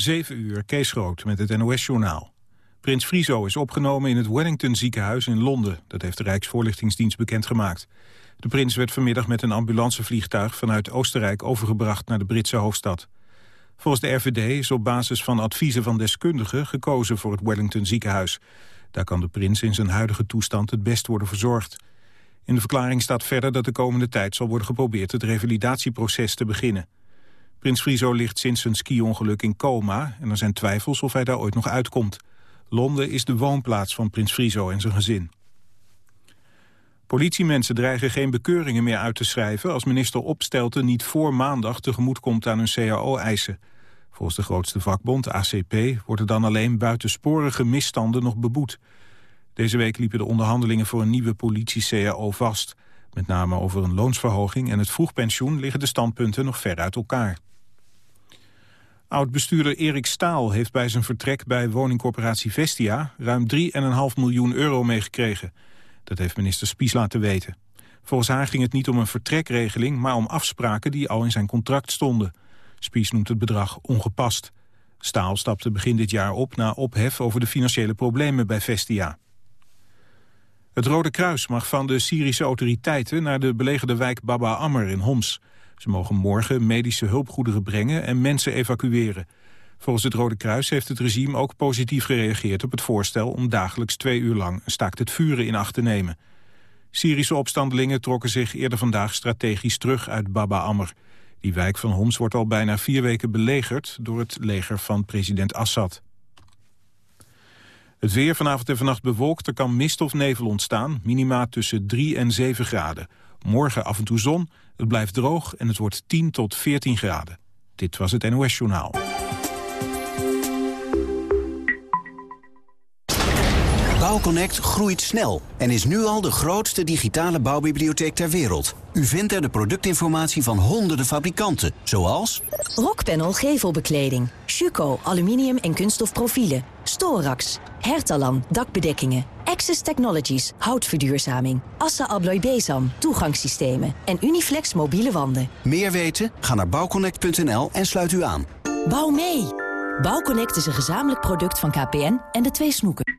7 uur, Kees Groot met het NOS-journaal. Prins Friso is opgenomen in het Wellington ziekenhuis in Londen. Dat heeft de Rijksvoorlichtingsdienst bekendgemaakt. De prins werd vanmiddag met een ambulancevliegtuig vanuit Oostenrijk overgebracht naar de Britse hoofdstad. Volgens de RVD is op basis van adviezen van deskundigen gekozen voor het Wellington ziekenhuis. Daar kan de prins in zijn huidige toestand het best worden verzorgd. In de verklaring staat verder dat de komende tijd zal worden geprobeerd het revalidatieproces te beginnen. Prins Friso ligt sinds zijn ski-ongeluk in coma en er zijn twijfels of hij daar ooit nog uitkomt. Londen is de woonplaats van prins Friso en zijn gezin. Politiemensen dreigen geen bekeuringen meer uit te schrijven... als minister Opstelten niet voor maandag tegemoet komt aan hun cao-eisen. Volgens de grootste vakbond, ACP, wordt er dan alleen buitensporige misstanden nog beboet. Deze week liepen de onderhandelingen voor een nieuwe politie-cao vast. Met name over een loonsverhoging en het vroegpensioen liggen de standpunten nog ver uit elkaar. Oud-bestuurder Erik Staal heeft bij zijn vertrek bij woningcorporatie Vestia ruim 3,5 miljoen euro meegekregen. Dat heeft minister Spies laten weten. Volgens haar ging het niet om een vertrekregeling, maar om afspraken die al in zijn contract stonden. Spies noemt het bedrag ongepast. Staal stapte begin dit jaar op na ophef over de financiële problemen bij Vestia. Het Rode Kruis mag van de Syrische autoriteiten naar de belegerde wijk Baba Ammer in Homs. Ze mogen morgen medische hulpgoederen brengen en mensen evacueren. Volgens het Rode Kruis heeft het regime ook positief gereageerd op het voorstel om dagelijks twee uur lang een staakt het vuren in acht te nemen. Syrische opstandelingen trokken zich eerder vandaag strategisch terug uit Baba Ammer. Die wijk van Homs wordt al bijna vier weken belegerd door het leger van president Assad. Het weer vanavond en vannacht bewolkt, er kan mist of nevel ontstaan, minima tussen 3 en 7 graden. Morgen af en toe zon, het blijft droog en het wordt 10 tot 14 graden. Dit was het NOS Journaal. Bouwconnect groeit snel en is nu al de grootste digitale bouwbibliotheek ter wereld. U vindt er de productinformatie van honderden fabrikanten, zoals... Rockpanel gevelbekleding, Schuko aluminium en kunststof profielen, Storax, Hertalan dakbedekkingen, Access Technologies houtverduurzaming, Assa Abloy Bezam toegangssystemen en Uniflex mobiele wanden. Meer weten? Ga naar bouwconnect.nl en sluit u aan. Bouw mee! Bouwconnect is een gezamenlijk product van KPN en de twee snoeken.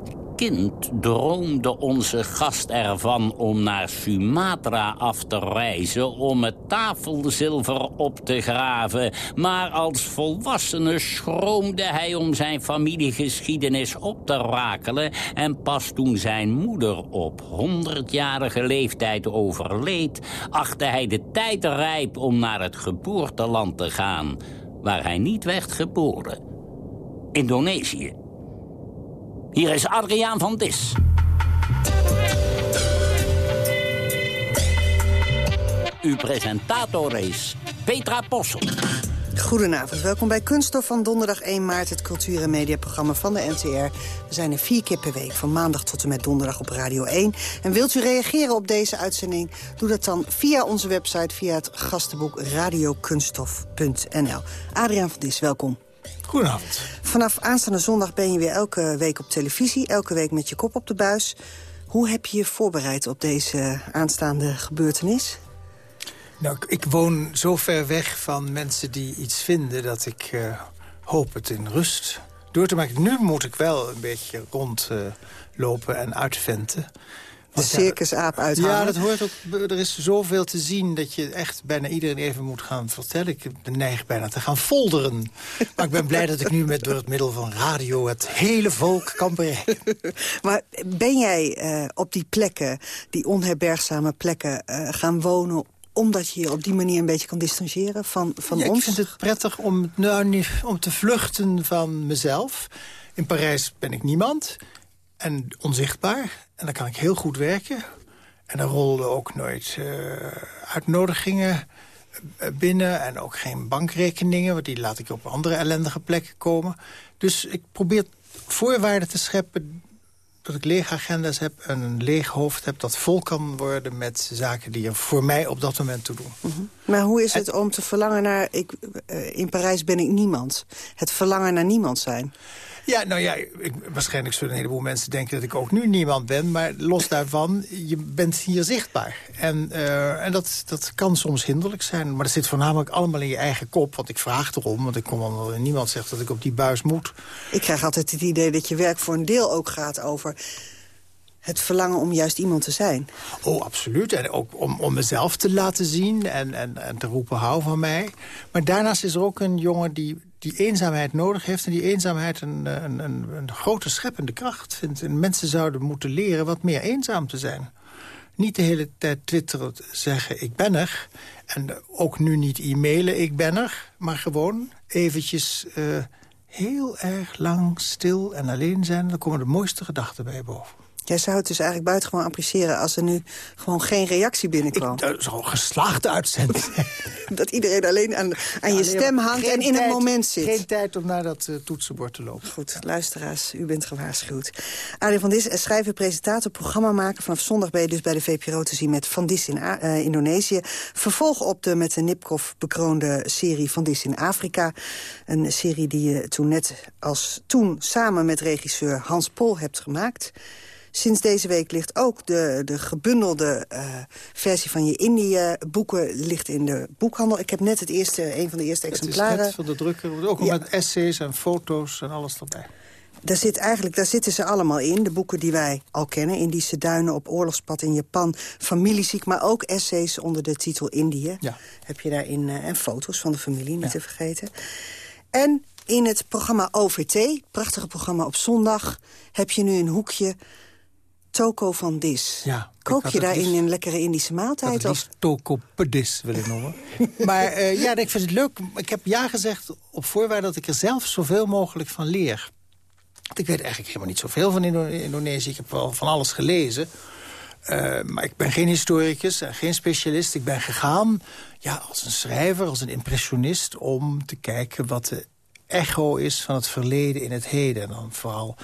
kind droomde onze gast ervan om naar Sumatra af te reizen... om het tafelzilver op te graven. Maar als volwassene schroomde hij om zijn familiegeschiedenis op te rakelen... en pas toen zijn moeder op honderdjarige leeftijd overleed... achtte hij de tijd rijp om naar het geboorteland te gaan... waar hij niet werd geboren. Indonesië. Hier is Adriaan van Dis. Uw presentator is Petra Possel. Goedenavond, welkom bij Kunststof van donderdag 1 maart... het cultuur- en mediaprogramma van de NTR. We zijn er vier keer per week, van maandag tot en met donderdag op Radio 1. En wilt u reageren op deze uitzending? Doe dat dan via onze website, via het gastenboek radiokunststof.nl. Adriaan van Dis, welkom. Goedenavond. Vanaf aanstaande zondag ben je weer elke week op televisie. Elke week met je kop op de buis. Hoe heb je je voorbereid op deze aanstaande gebeurtenis? Nou, ik woon zo ver weg van mensen die iets vinden... dat ik uh, hoop het in rust door te maken. Nu moet ik wel een beetje rondlopen uh, en uitventen. De circusaap uithalen. Ja, dat hoort ook. Er is zoveel te zien dat je echt bijna iedereen even moet gaan vertellen. Ik neig bijna te gaan folderen. maar ik ben blij dat ik nu met door het middel van radio het hele volk kan bereiken. maar ben jij uh, op die plekken, die onherbergzame plekken, uh, gaan wonen omdat je je op die manier een beetje kan distancieren van, van ja, ons? Ik vind het prettig om, nou, om te vluchten van mezelf. In Parijs ben ik niemand en onzichtbaar. En dan kan ik heel goed werken. En er rolden ook nooit uh, uitnodigingen binnen. En ook geen bankrekeningen, want die laat ik op andere ellendige plekken komen. Dus ik probeer voorwaarden te scheppen dat ik lege agenda's heb en een leeg hoofd heb... dat vol kan worden met zaken die er voor mij op dat moment toe doen. Mm -hmm. Maar hoe is het om te verlangen naar... Ik, uh, in Parijs ben ik niemand. Het verlangen naar niemand zijn. Ja, nou ja, ik, waarschijnlijk zullen een heleboel mensen denken dat ik ook nu niemand ben. Maar los daarvan, je bent hier zichtbaar. En, uh, en dat, dat kan soms hinderlijk zijn. Maar dat zit voornamelijk allemaal in je eigen kop. Want ik vraag erom, want ik kom al, niemand zegt dat ik op die buis moet. Ik krijg altijd het idee dat je werk voor een deel ook gaat over het verlangen om juist iemand te zijn. Oh, absoluut. En ook om, om mezelf te laten zien en, en, en te roepen hou van mij. Maar daarnaast is er ook een jongen die die eenzaamheid nodig heeft... en die eenzaamheid een, een, een, een grote scheppende kracht vindt. En mensen zouden moeten leren wat meer eenzaam te zijn. Niet de hele tijd twitteren zeggen ik ben er. En ook nu niet e-mailen ik ben er. Maar gewoon eventjes uh, heel erg lang stil en alleen zijn. Dan komen de mooiste gedachten bij je boven. Jij zou het dus eigenlijk buitengewoon appreciëren... als er nu gewoon geen reactie binnenkwam. Dat is een geslaagde uitzending. dat iedereen alleen aan, aan ja, je stem hangt en in tijd, het moment zit. Geen tijd om naar dat uh, toetsenbord te lopen. Goed, luisteraars, u bent gewaarschuwd. Arie van Dis, schrijver, presentator, programmamaker. Vanaf zondag ben je dus bij de VPRO te zien met Van Dis in uh, Indonesië. Vervolg op de met de Nipkoff bekroonde serie Van Dis in Afrika. Een serie die je toen net als toen samen met regisseur Hans Pol hebt gemaakt... Sinds deze week ligt ook de, de gebundelde uh, versie van je Indië-boeken ligt in de boekhandel. Ik heb net het eerste, een van de eerste exemplaren. Het is net van de drukker, ook ja. met essays en foto's en alles erbij. Daar, zit eigenlijk, daar zitten ze allemaal in, de boeken die wij al kennen. Indische duinen op oorlogspad in Japan, familieziek... maar ook essays onder de titel Indië. Ja. Heb je daarin, uh, en foto's van de familie, niet ja. te vergeten. En in het programma OVT, prachtige programma op zondag... heb je nu een hoekje Toko van Dis. Ja, Kook je daarin een lekkere Indische maaltijd? Of? Toko Pedis wil ik noemen. maar uh, ja, ik vind het leuk. Ik heb ja gezegd op voorwaarde dat ik er zelf zoveel mogelijk van leer. Want ik weet eigenlijk helemaal niet zoveel van Indo Indonesië. Ik heb wel van alles gelezen. Uh, maar ik ben geen historicus en geen specialist. Ik ben gegaan ja, als een schrijver, als een impressionist... om te kijken wat de echo is van het verleden in het heden. En dan vooral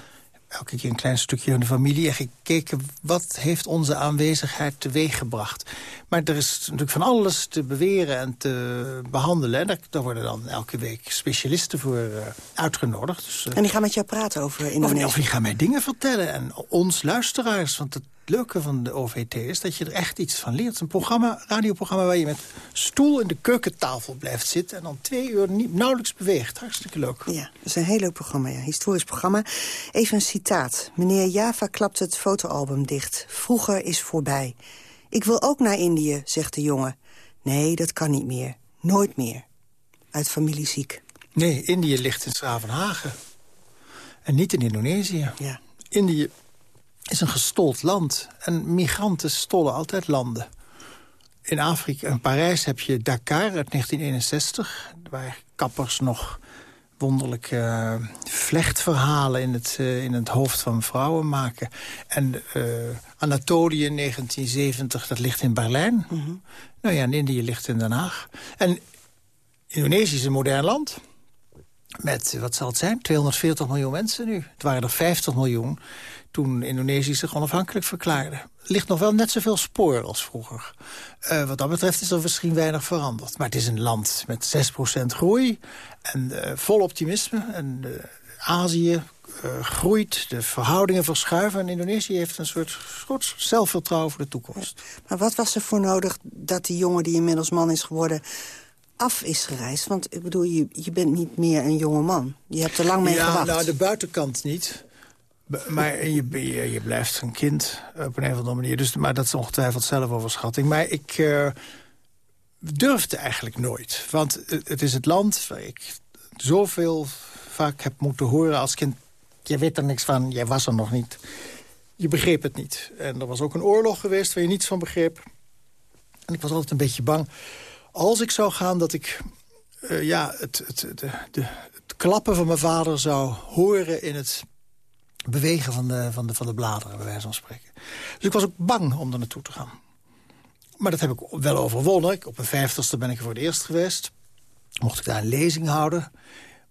elke keer een klein stukje van de familie... en gekeken wat heeft onze aanwezigheid teweeggebracht. Maar er is natuurlijk van alles te beweren en te behandelen. En daar, daar worden dan elke week specialisten voor uh, uitgenodigd. Dus, uh, en die gaan met jou praten over Indonesië? Of, of die gaan mij dingen vertellen. En ons luisteraars, want het leuke van de OVT is dat je er echt iets van leert. Het is een programma, radioprogramma waar je met stoel in de keukentafel blijft zitten... en dan twee uur niet, nauwelijks beweegt. Hartstikke leuk. Ja, dat is een heel leuk programma, ja. Historisch programma. Even een citaat. Meneer Java klapt het fotoalbum dicht. Vroeger is voorbij. Ik wil ook naar Indië, zegt de jongen. Nee, dat kan niet meer. Nooit meer. Uit familie ziek. Nee, Indië ligt in Schravenhagen. En niet in Indonesië. Ja. Indië is een gestold land. En migranten stollen altijd landen. In Afrika, in Parijs heb je Dakar uit 1961... waar kappers nog wonderlijke uh, vlechtverhalen in het, uh, in het hoofd van vrouwen maken. En uh, Anatolië in 1970, dat ligt in Berlijn. Mm -hmm. Nou ja, en Indië ligt in Den Haag. En Indonesië is een modern land. Met, wat zal het zijn, 240 miljoen mensen nu. Het waren er 50 miljoen toen Indonesië zich onafhankelijk verklaarde. ligt nog wel net zoveel spoor als vroeger. Uh, wat dat betreft is er misschien weinig veranderd. Maar het is een land met 6% groei en uh, vol optimisme. En uh, Azië groeit, de verhoudingen verschuiven... en Indonesië heeft een soort, soort zelfvertrouwen voor de toekomst. Maar wat was er voor nodig dat die jongen die inmiddels man is geworden af is gereisd? Want ik bedoel, je, je bent niet meer een jonge man. Je hebt er lang mee ja, gewacht. Nou, de buitenkant niet. Maar je, je, je, blijft een kind op een of andere manier. Dus, maar dat is ongetwijfeld zelfoverschatting. Maar ik uh, durfde eigenlijk nooit. Want het is het land waar ik zoveel vaak heb moeten horen als kind... je weet er niks van, jij was er nog niet. Je begreep het niet. En er was ook een oorlog geweest waar je niets van begreep. En ik was altijd een beetje bang als ik zou gaan, dat ik uh, ja, het, het, de, de, het klappen van mijn vader zou horen in het bewegen van de, van, de, van de bladeren, bij wijze van spreken. Dus ik was ook bang om er naartoe te gaan. Maar dat heb ik wel overwonnen. Ik, op mijn vijftigste ben ik er voor het eerst geweest. Mocht ik daar een lezing houden.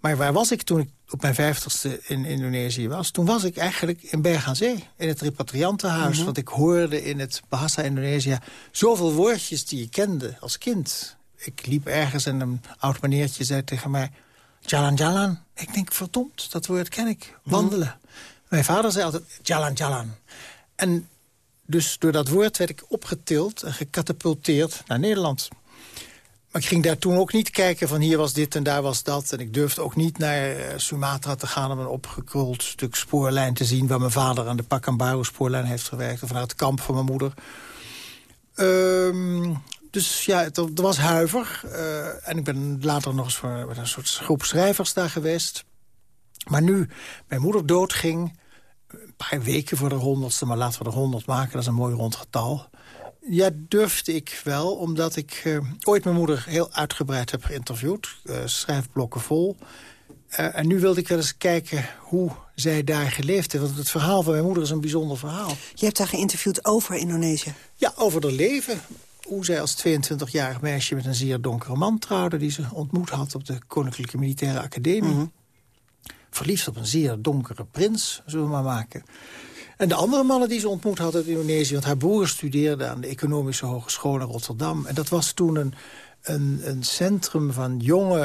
Maar waar was ik toen ik op mijn vijftigste in Indonesië was? Toen was ik eigenlijk in Berg aan Zee, in het repatriantenhuis. Mhm. Want ik hoorde in het Bahasa Indonesië zoveel woordjes die je kende als kind. Ik liep ergens en een oud meneertje zei tegen mij... Jalan Jalan. Ik denk, verdomd, dat woord ken ik. Mhm. Wandelen. Mijn vader zei altijd Jalan Jalan. En dus door dat woord werd ik opgetild en gecatapulteerd naar Nederland. Maar ik ging daar toen ook niet kijken van hier was dit en daar was dat. En ik durfde ook niet naar eh, Sumatra te gaan om een opgekruld stuk spoorlijn te zien... waar mijn vader aan de Pakambaru spoorlijn heeft gewerkt. Of naar het kamp van mijn moeder. Um, dus ja, het, er was huiver. Uh, en ik ben later nog eens voor met een soort groep schrijvers daar geweest. Maar nu mijn moeder doodging, een paar weken voor de honderdste... maar laten we er honderd maken, dat is een mooi rond getal... Ja, durfde ik wel, omdat ik uh, ooit mijn moeder heel uitgebreid heb geïnterviewd. Uh, schrijfblokken vol. Uh, en nu wilde ik wel eens kijken hoe zij daar geleefd heeft. Want het verhaal van mijn moeder is een bijzonder verhaal. Je hebt haar geïnterviewd over Indonesië? Ja, over haar leven. Hoe zij als 22-jarig meisje met een zeer donkere man trouwde... die ze ontmoet had op de Koninklijke Militaire Academie. Mm Verliefd op een zeer donkere prins, zullen we maar maken. En de andere mannen die ze ontmoet had uit Indonesië... want haar broer studeerde aan de Economische Hogeschool in Rotterdam. En dat was toen een, een, een centrum van jonge,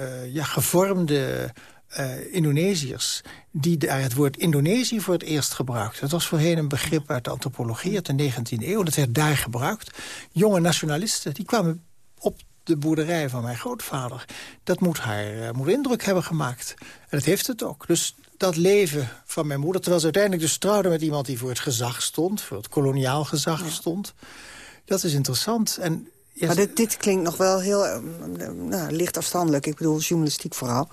uh, ja, gevormde uh, Indonesiërs... die daar het woord Indonesië voor het eerst gebruikten. Dat was voorheen een begrip uit de antropologie uit de 19e eeuw. Dat werd daar gebruikt. Jonge nationalisten die kwamen op de boerderij van mijn grootvader. Dat moet haar uh, moet indruk hebben gemaakt. En dat heeft het ook. Dus dat leven van mijn moeder... terwijl ze uiteindelijk dus trouwde met iemand die voor het gezag stond... voor het koloniaal gezag stond. Dat is interessant. En, maar dit, dit, klinkt nog wel heel uh, nou, licht afstandelijk. Ik bedoel, journalistiek vooral.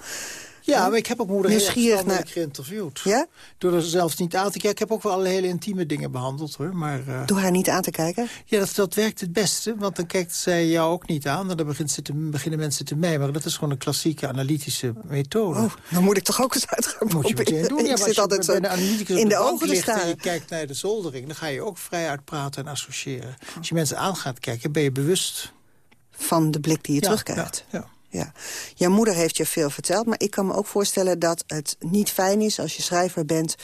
Ja, maar ik heb ook moeder heel naar... geïnterviewd. Ja? Door er zelfs niet aan te kijken. Ik heb ook wel alle hele intieme dingen behandeld, hoor. Maar, uh... Door haar niet aan te kijken? Ja, dat, dat werkt het beste. Want dan kijkt zij jou ook niet aan. En dan begint ze te, beginnen mensen te mijmeren. Dat is gewoon een klassieke analytische methode. Oh, dan moet ik toch ook eens uit gaan Moet je meteen doen. Ja, ik zit altijd zo in de, de ogen te staan. En je kijkt naar de zoldering. Dan ga je ook vrij uitpraten en associëren. Als je mensen aan gaat kijken, ben je bewust... Van de blik die je terugkijkt. ja. ja ja. Jouw moeder heeft je veel verteld, maar ik kan me ook voorstellen dat het niet fijn is als je schrijver bent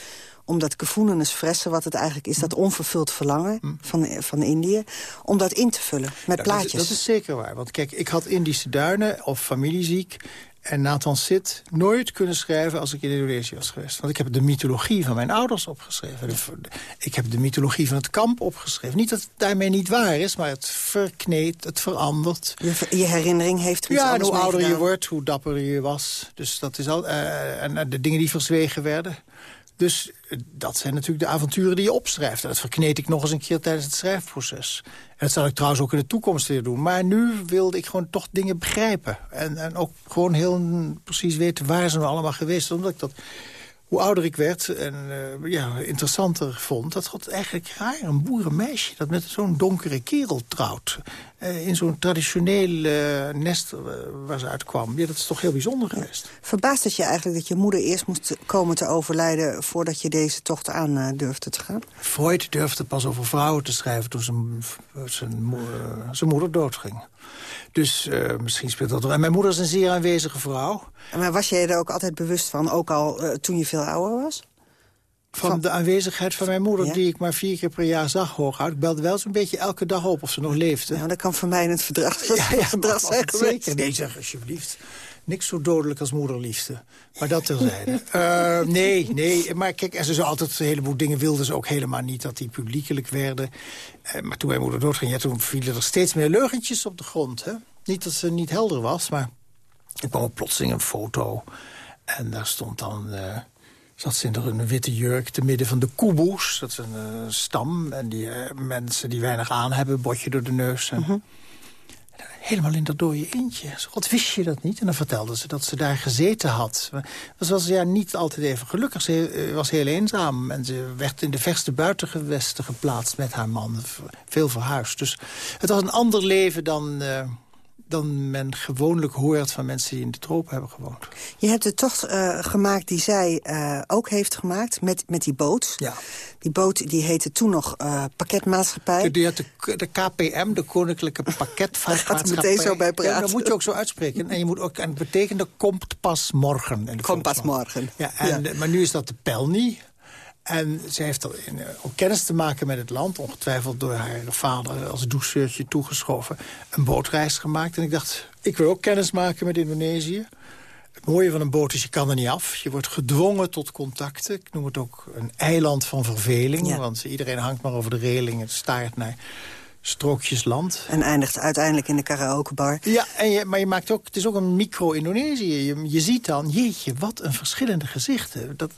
om dat gevoelens fressen, wat het eigenlijk is, dat onvervuld verlangen hm. van, van Indië, om dat in te vullen met plaatjes. Dat is, dat is, zeker waar, want kijk, ik had Indische duinen of familieziek en Nathan Sit nooit kunnen schrijven als ik in Indonesië was geweest. Want ik heb de mythologie van mijn ouders opgeschreven. Ik heb de mythologie van het kamp opgeschreven. Niet dat het daarmee niet waar is, maar het verkneedt, het verandert. Je, je herinnering heeft Ja, en hoe ouder je wordt, hoe dapper je was. Dus dat is al, uh, en de dingen die verzwegen werden. Dus eh, dat zijn natuurlijk de avonturen die je opschrijft. En dat verkneed ik nog eens een keer tijdens het schrijfproces. En dat zal ik trouwens ook in de toekomst weer doen. Maar nu wilde ik gewoon toch dingen begrijpen. En, en ook gewoon heel precies weten waar ze nou allemaal geweest zijn. Omdat ik dat hoe ouder ik werd en uh, ja, interessanter vond... dat God eigenlijk raar, een boerenmeisje... dat met zo'n donkere kerel trouwt. Uh, in zo'n traditioneel uh, nest waar ze uitkwam. Ja, dat is toch heel bijzonder geweest. Verbaast het je eigenlijk dat je moeder eerst moest komen te overlijden... voordat je deze tocht aan durfde te gaan? Freud durfde pas over vrouwen te schrijven... toen zijn, zijn, zijn moeder doodging. Dus uh, misschien speelt dat... En mijn moeder is een zeer aanwezige vrouw. Maar was jij er ook altijd bewust van, ook al uh, toen je veel ouder was? Van, de aanwezigheid van mijn moeder, die ik maar vier keer per jaar zag hooguit. Ik belde wel zo'n beetje elke dag op of ze nog leefde. Ja, dat kan voor mij in het verdrag, ja, ja, verdrag zijn Zeker. Nee, zeg alsjeblieft. Niks zo dodelijk als moederliefde. Maar dat terzijde. uh, nee, nee. Maar kijk, en ze zou altijd een heleboel dingen wilden ze ook helemaal niet dat die publiekelijk werden. Uh, maar toen mijn moeder doodging, ja, toen vielen er steeds meer leugentjes op de grond. Hè? Niet dat ze niet helder was, maar ik kwam plotseling een foto. En daar stond dan... Uh, zat ze in een witte jurk te midden van de koeboes. Dat is een uh, stam. En die uh, mensen die weinig aan hebben, botje door de neus. En, mm -hmm. Helemaal in dat dode eentje. God, wist je dat niet? En dan vertelde ze dat ze daar gezeten had. Ze was ja niet altijd even gelukkig. Ze was heel eenzaam. En ze werd in de verste buitengewesten geplaatst met haar man. Veel verhuisd. Dus het was een ander leven dan... Uh, dan men gewoonlijk hoort van mensen die in de tropen hebben gewoond. Je hebt de tocht uh, gemaakt die zij uh, ook heeft gemaakt met, met die boot. Ja. Die boot die heette toen nog uh, Pakketmaatschappij. Die had de, de KPM, de Koninklijke Pakketvaartmaatschappij. Gaat er meteen zo bij praten. Ja, dat moet je ook zo uitspreken. En, je moet ook, en het betekende komt pas morgen. Komt pas morgen. Ja, en, ja. Maar nu is dat de Pelni. En ze heeft er in, om kennis te maken met het land... ongetwijfeld door haar vader als doucheurtje toegeschoven... een bootreis gemaakt. En ik dacht, ik wil ook kennis maken met Indonesië. Het mooie van een boot is, je kan er niet af. Je wordt gedwongen tot contacten. Ik noem het ook een eiland van verveling. Ja. Want iedereen hangt maar over de reling en staart naar strookjes land. En eindigt uiteindelijk in de karaokebar. Ja, en je, maar je maakt ook, het is ook een micro-Indonesië. Je, je ziet dan, jeetje, wat een verschillende gezichten. Dat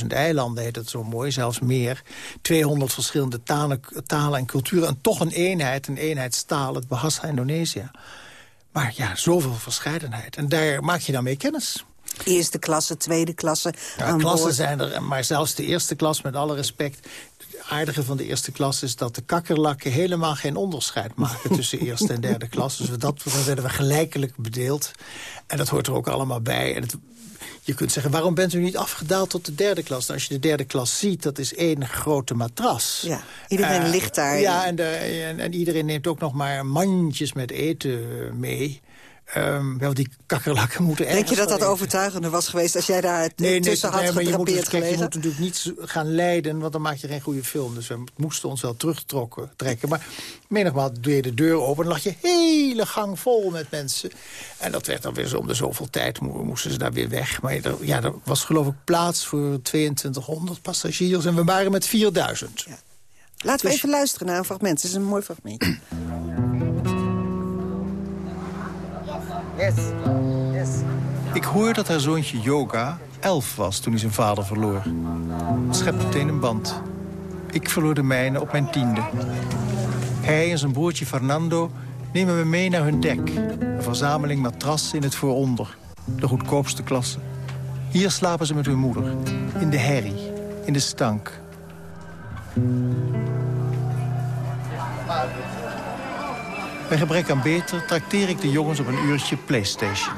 17.000 eilanden heet het zo mooi, zelfs meer. 200 verschillende talen, talen en culturen. En toch een eenheid, een eenheidstaal, het Bahasa Indonesië. Maar ja, zoveel verscheidenheid. En daar maak je dan mee kennis. Eerste klasse, tweede klasse. Ja, klassen zijn er, maar zelfs de eerste klas, met alle respect... Het aardige van de eerste klas is dat de kakkerlakken helemaal geen onderscheid maken... tussen eerste en derde klas. Dus dat, dan werden we gelijkelijk bedeeld. En dat hoort er ook allemaal bij. En het, je kunt zeggen, waarom bent u niet afgedaald tot de derde klas? Nou, als je de derde klas ziet, dat is één grote matras. Ja, iedereen uh, ligt daar. Ja, en, de, en, en, iedereen neemt ook nog maar mandjes met eten mee. Um, wel, die kakkerlakken moeten Denk je dat dat overtuigender was geweest als jij daar nee, tussen nee, had nee, je moet, dus, kijk, je moet natuurlijk niet gaan leiden, want dan maak je geen goede film. Dus we moesten ons wel terugtrekken. Maar menigmaal doe je de deur open en lag je hele gang vol met mensen. En dat werd dan weer zo om de zoveel tijd, moesten ze daar weer weg. Maar er, ja, er was geloof ik plaats voor 2200 passagiers en we waren met 4000. Ja. Laten we dus... even luisteren naar een fragment. Het is een mooi fragment. Yes. Yes. Ik hoor dat haar zoontje Yoga elf was toen hij zijn vader verloor. Het schept meteen een band. Ik verloor de mijne op mijn tiende. Hij en zijn broertje Fernando nemen me mee naar hun dek. Een verzameling matrassen in het vooronder. De goedkoopste klasse. Hier slapen ze met hun moeder. In de herrie. In de stank. Bij gebrek aan beter trakteer ik de jongens op een uurtje Playstation.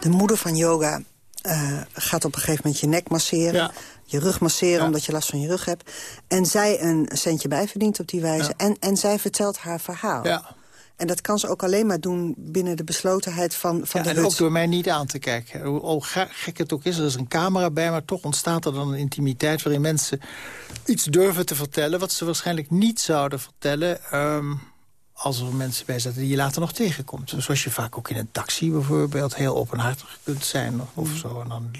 De moeder van yoga uh, gaat op een gegeven moment je nek masseren. Ja. Je rug masseren, ja. omdat je last van je rug hebt. En zij een centje bijverdient op die wijze. Ja. En, en zij vertelt haar verhaal. Ja. En dat kan ze ook alleen maar doen binnen de beslotenheid van, van ja, de en hut. ook door mij niet aan te kijken. Hoe gek het ook is, er is een camera bij... maar toch ontstaat er dan een intimiteit waarin mensen iets durven te vertellen... wat ze waarschijnlijk niet zouden vertellen... Um, als er mensen bij zitten die je later nog tegenkomt. Zoals je vaak ook in een taxi bijvoorbeeld heel openhartig kunt zijn of zo. En dan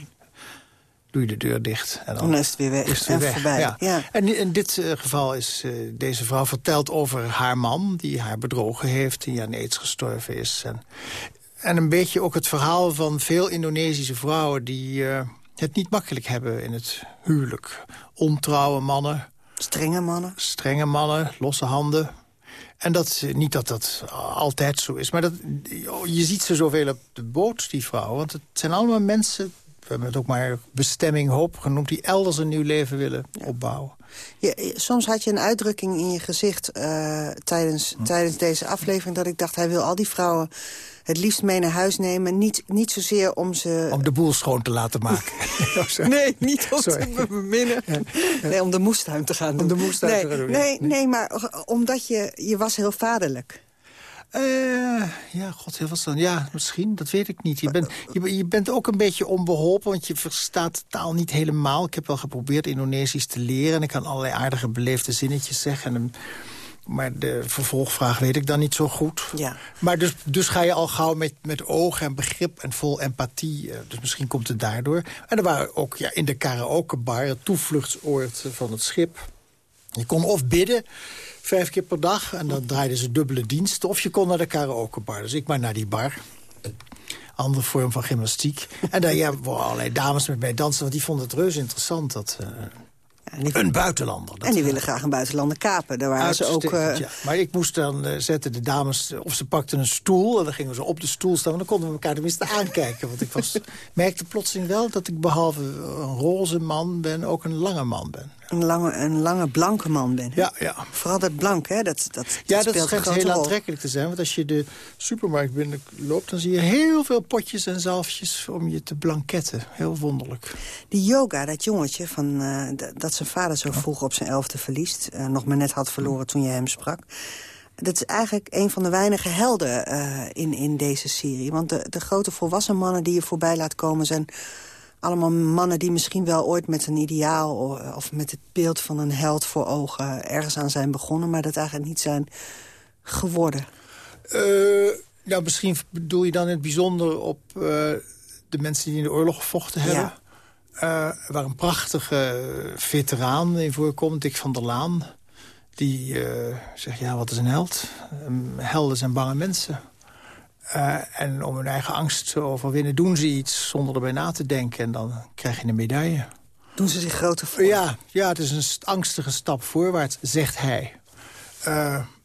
doe je de deur dicht. En dan, is het weer weg is het weer en weg. voorbij. Ja. Ja. En in dit uh, geval is uh, deze vrouw verteld over haar man... die haar bedrogen heeft, die aan aids gestorven is. En, en een beetje ook het verhaal van veel Indonesische vrouwen... die uh, het niet makkelijk hebben in het huwelijk. Ontrouwe mannen. Strenge mannen. Strenge mannen, losse handen. En dat, niet dat dat altijd zo is, maar dat, je ziet ze zoveel op de boot, die vrouwen. Want het zijn allemaal mensen we hebben het ook maar bestemming hoop genoemd... die elders een nieuw leven willen opbouwen. Ja, soms had je een uitdrukking in je gezicht uh, tijdens, hm. tijdens deze aflevering... dat ik dacht, hij wil al die vrouwen het liefst mee naar huis nemen. Niet, niet zozeer om ze... Om de boel schoon te laten maken. nee, niet om Sorry. te beminnen. Nee, om de moestuin te gaan doen. Om de moestuin nee, te gaan doen. Nee, nee, maar omdat je, je was heel vaderlijk. Uh, ja, god, heel wat Ja, misschien, dat weet ik niet. Je bent, je, je, bent ook een beetje onbeholpen, want je verstaat de taal niet helemaal. Ik heb wel geprobeerd Indonesisch te leren... en ik kan allerlei aardige beleefde zinnetjes zeggen... En, maar de vervolgvraag weet ik dan niet zo goed. Ja. Maar dus, dus ga je al gauw met, met oog en begrip en vol empathie. Eh, dus misschien komt het daardoor. En er waren ook ja, in de karaokebar, het toevluchtsoord van het schip... Je kon of bidden, vijf keer per dag, en dan draaiden ze dubbele diensten... of je kon naar de karaokebar. Dus ik maar naar die bar andere vorm van gymnastiek. En daar ja, allerlei dames met mij dansen, want die vonden het reuze interessant. Dat, uh, een buitenlander. en die willen graag een buitenlander kapen. Daar waren ze ook... Uh... Ja. Maar ik moest dan uh, zetten de dames... of ze pakten een stoel en dan gingen ze op de stoel staan... en dan konden we elkaar tenminste aankijken. Want ik was, merkte plotseling wel dat ik behalve een roze man ben... ook een lange man ben. Een lange, een lange blanke man ben. Ja, ja. Vooral dat blank, hè? Dat, dat, ja, dat, schijnt heel aantrekkelijk te zijn. Want als je de supermarkt binnenloopt... dan zie je heel veel potjes en zalfjes om je te blanketten. Heel wonderlijk. Die yoga, dat jongetje, van, uh, dat zijn vader zo vroeg op zijn elfde verliest... Uh, nog maar net had verloren toen je hem sprak... Dat is eigenlijk een van de weinige helden uh, in, in deze serie. Want de, de grote volwassen mannen die je voorbij laat komen... zijn allemaal mannen die misschien wel ooit met een ideaal... of met het beeld van een held voor ogen ergens aan zijn begonnen... maar dat eigenlijk niet zijn geworden. Uh, nou, misschien bedoel je dan in het bijzonder op uh, de mensen die in de oorlog gevochten hebben. Ja. Uh, waar een prachtige veteraan in voorkomt, Dick van der Laan. Die zegt, ja, wat is een held? helden zijn bange mensen. Uh, en om hun eigen angst te overwinnen doen ze iets zonder erbij na te denken. En dan krijg je een medaille. Doen ze zich groter voor? Ja, ja het is een angstige stap voorwaarts, zegt hij.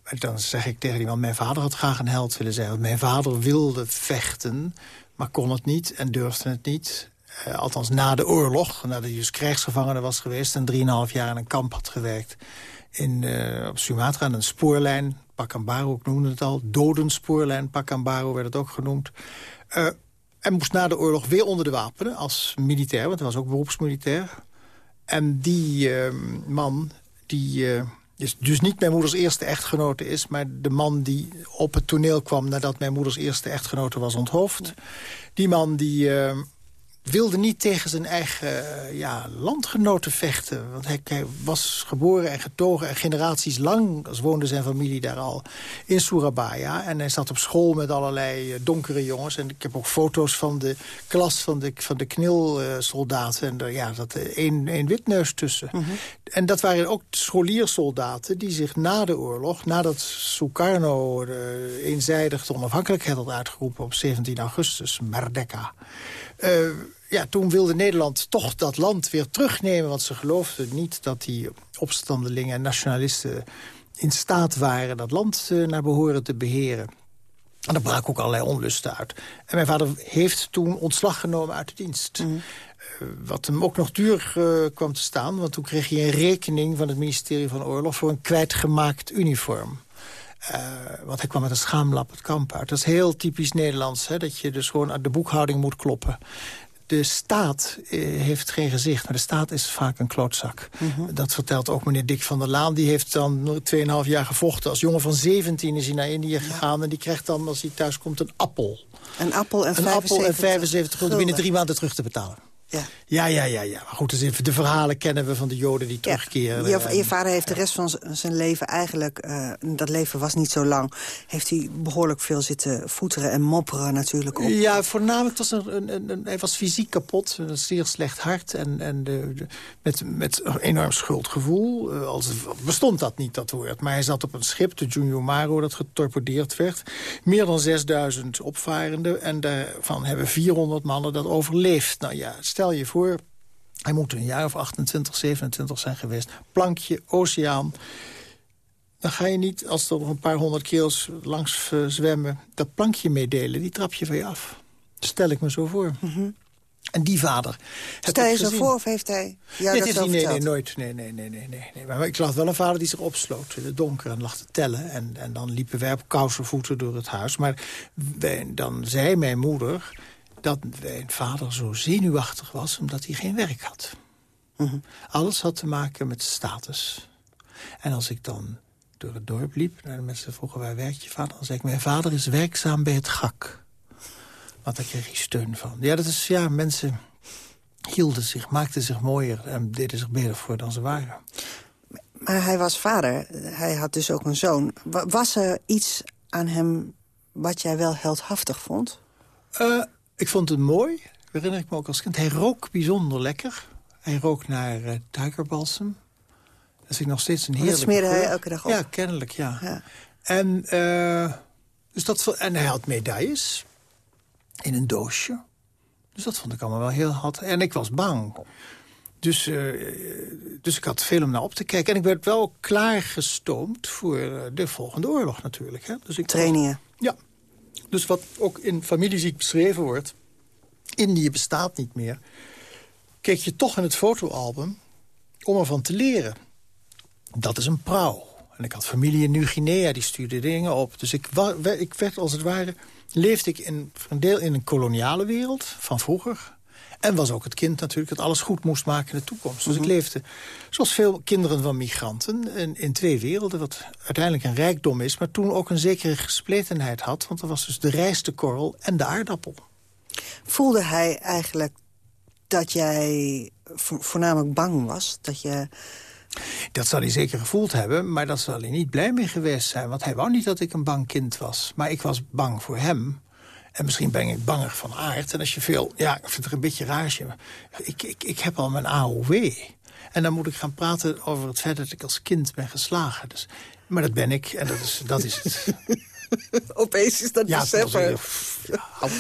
En dan zeg ik tegen iemand, mijn vader had graag een held willen zijn. Want mijn vader wilde vechten, maar kon het niet en durfde het niet. Uh, althans na de oorlog, nadat hij dus krijgsgevangene was geweest... en drieënhalf jaar in een kamp had gewerkt in, op Sumatra, een spoorlijn Pacambaro, ik noemde het al. Dodenspoorlijn Pacambaro werd het ook genoemd. Uh, en moest na de oorlog weer onder de wapenen als militair. Want hij was ook beroepsmilitair. En die uh, man, die is dus niet mijn moeders eerste echtgenote is... maar de man die op het toneel kwam nadat mijn moeders eerste echtgenote was onthoofd. Die man die ehm, wilde niet tegen zijn eigen ja, landgenoten vechten. Want hij, was geboren en getogen en generaties lang... als woonde zijn familie daar al in Surabaya. En hij zat op school met allerlei eh, donkere jongens. En ik heb ook foto's van de klas van de, van de knilsoldaten. En er ja, zat één, één witneus tussen. Mhm. En dat waren ook scholiersoldaten die zich na de oorlog... nadat Sukarno eenzijdig de onafhankelijkheid had uitgeroepen... op 17 augustus, Merdeka... Uh, ja, toen wilde Nederland toch dat land weer terugnemen... want ze geloofden niet dat die opstandelingen en nationalisten... in staat waren dat land uh, naar behoren te beheren. En daar braken ook allerlei onlusten uit. En mijn vader heeft toen ontslag genomen uit de dienst. Mm. Uh, wat hem ook nog duur kwam te staan... want toen kreeg hij een rekening van het ministerie van Oorlog... voor een kwijtgemaakt uniform. Uh, want hij kwam met een schaamlap het kamp uit. Dat is heel typisch Nederlands, hè, dat je dus gewoon uit de boekhouding moet kloppen. De staat uh, heeft geen gezicht, maar de staat is vaak een klootzak. Mhm. Dat vertelt ook meneer Dick van der Laan. Die heeft dan 2,5 jaar gevochten. Als jongen van 17 is hij naar Indië gegaan... en die krijgt dan, als hij thuis komt, een appel. Een appel en een 75 appel en 75 gulden binnen drie maanden terug te betalen. Ja. Ja, ja, ja, ja. Maar goed, dus de verhalen kennen we van de Joden die terugkeren. Je, je, vader heeft de rest van zijn leven eigenlijk... Uh, dat leven was niet zo lang... heeft hij behoorlijk veel zitten voeteren en mopperen natuurlijk. Op. Ja, voornamelijk was er een, een, een, hij was fysiek kapot. Een zeer slecht hart. En, en de, met, met een enorm schuldgevoel. Uh, als, bestond dat niet, dat woord. Maar hij zat op een schip, de Junior Maro, dat getorpedeerd werd. Meer dan 6000 opvarenden. En daarvan hebben 400 mannen dat overleefd. Nou ja, stel stel je voor, hij moet een jaar of 28, 27 zijn geweest. Plankje, oceaan. Dan ga je niet, als er nog een paar honderd keels langs uh, zwemmen... dat plankje meedelen, die trap je van je af. Stel ik me zo voor. Mhm. En die vader... Stel je zo voor of heeft hij jou nee, dat nee, nee, nooit. Nee, nee, nee, nee, nee. Maar ik zag wel een vader die zich opsloot in het donker en lag te tellen. En, en dan liepen wij op kousenvoeten door het huis. Maar wij, dan zei mijn moeder dat mijn vader zo zenuwachtig was... omdat hij geen werk had. Mhm. Alles had te maken met status. En als ik dan door het dorp liep... en de mensen vroegen waar werkt je vader? Dan zei ik, mijn vader is werkzaam bij het GAK. Want daar kreeg hij steun van. Ja, dat is, ja, mensen hielden zich, maakten zich mooier... en deden zich beter voor dan ze waren. Maar hij was vader, hij had dus ook een zoon. Was er iets aan hem wat jij wel heldhaftig vond? Uh, ik vond het mooi, herinner ik me ook als kind. Hij rook bijzonder lekker. Hij rook naar uh, duikerbalsem. Dat vind ik nog steeds een heerlijke Dat smeerde hij elke dag op? Ja, kennelijk, ja. ja. En, uh, dus dat, en hij had medailles in een doosje. Dus dat vond ik allemaal wel heel hard. En ik was bang. Dus, uh, dus ik had veel om naar op te kijken. En ik werd wel klaargestoomd voor de volgende oorlog natuurlijk. Hè? Dus ik Trainingen? ja. Dus wat ook in familieziek beschreven wordt... Indië bestaat niet meer. Keek je toch in het fotoalbum om ervan te leren. Dat is een prauw. En ik had familie in Nieuw-Guinea, die stuurde dingen op. Dus ik, ik werd als het ware... leefde ik in, een deel in een koloniale wereld van vroeger... En was ook het kind natuurlijk dat alles goed moest maken in de toekomst. Dus ik mhm. leefde, zoals veel kinderen van migranten, in, in, twee werelden. Wat uiteindelijk een rijkdom is, maar toen ook een zekere gespletenheid had. Want er was dus de rijstekorrel en de aardappel. Voelde hij eigenlijk dat jij voornamelijk bang was? Dat je... Dat zal hij zeker gevoeld hebben, maar dat zal hij niet blij mee geweest zijn. Want hij wou niet dat ik een bang kind was. Maar ik was bang voor hem. En misschien ben ik banger van aard. En als je veel... Ja, ik vind het een beetje raar. Ik, ik, ik heb al mijn AOW. En dan moet ik gaan praten over het feit dat ik als kind ben geslagen. Dus, maar dat ben ik en dat is, dat is het. Opeens is dat ja,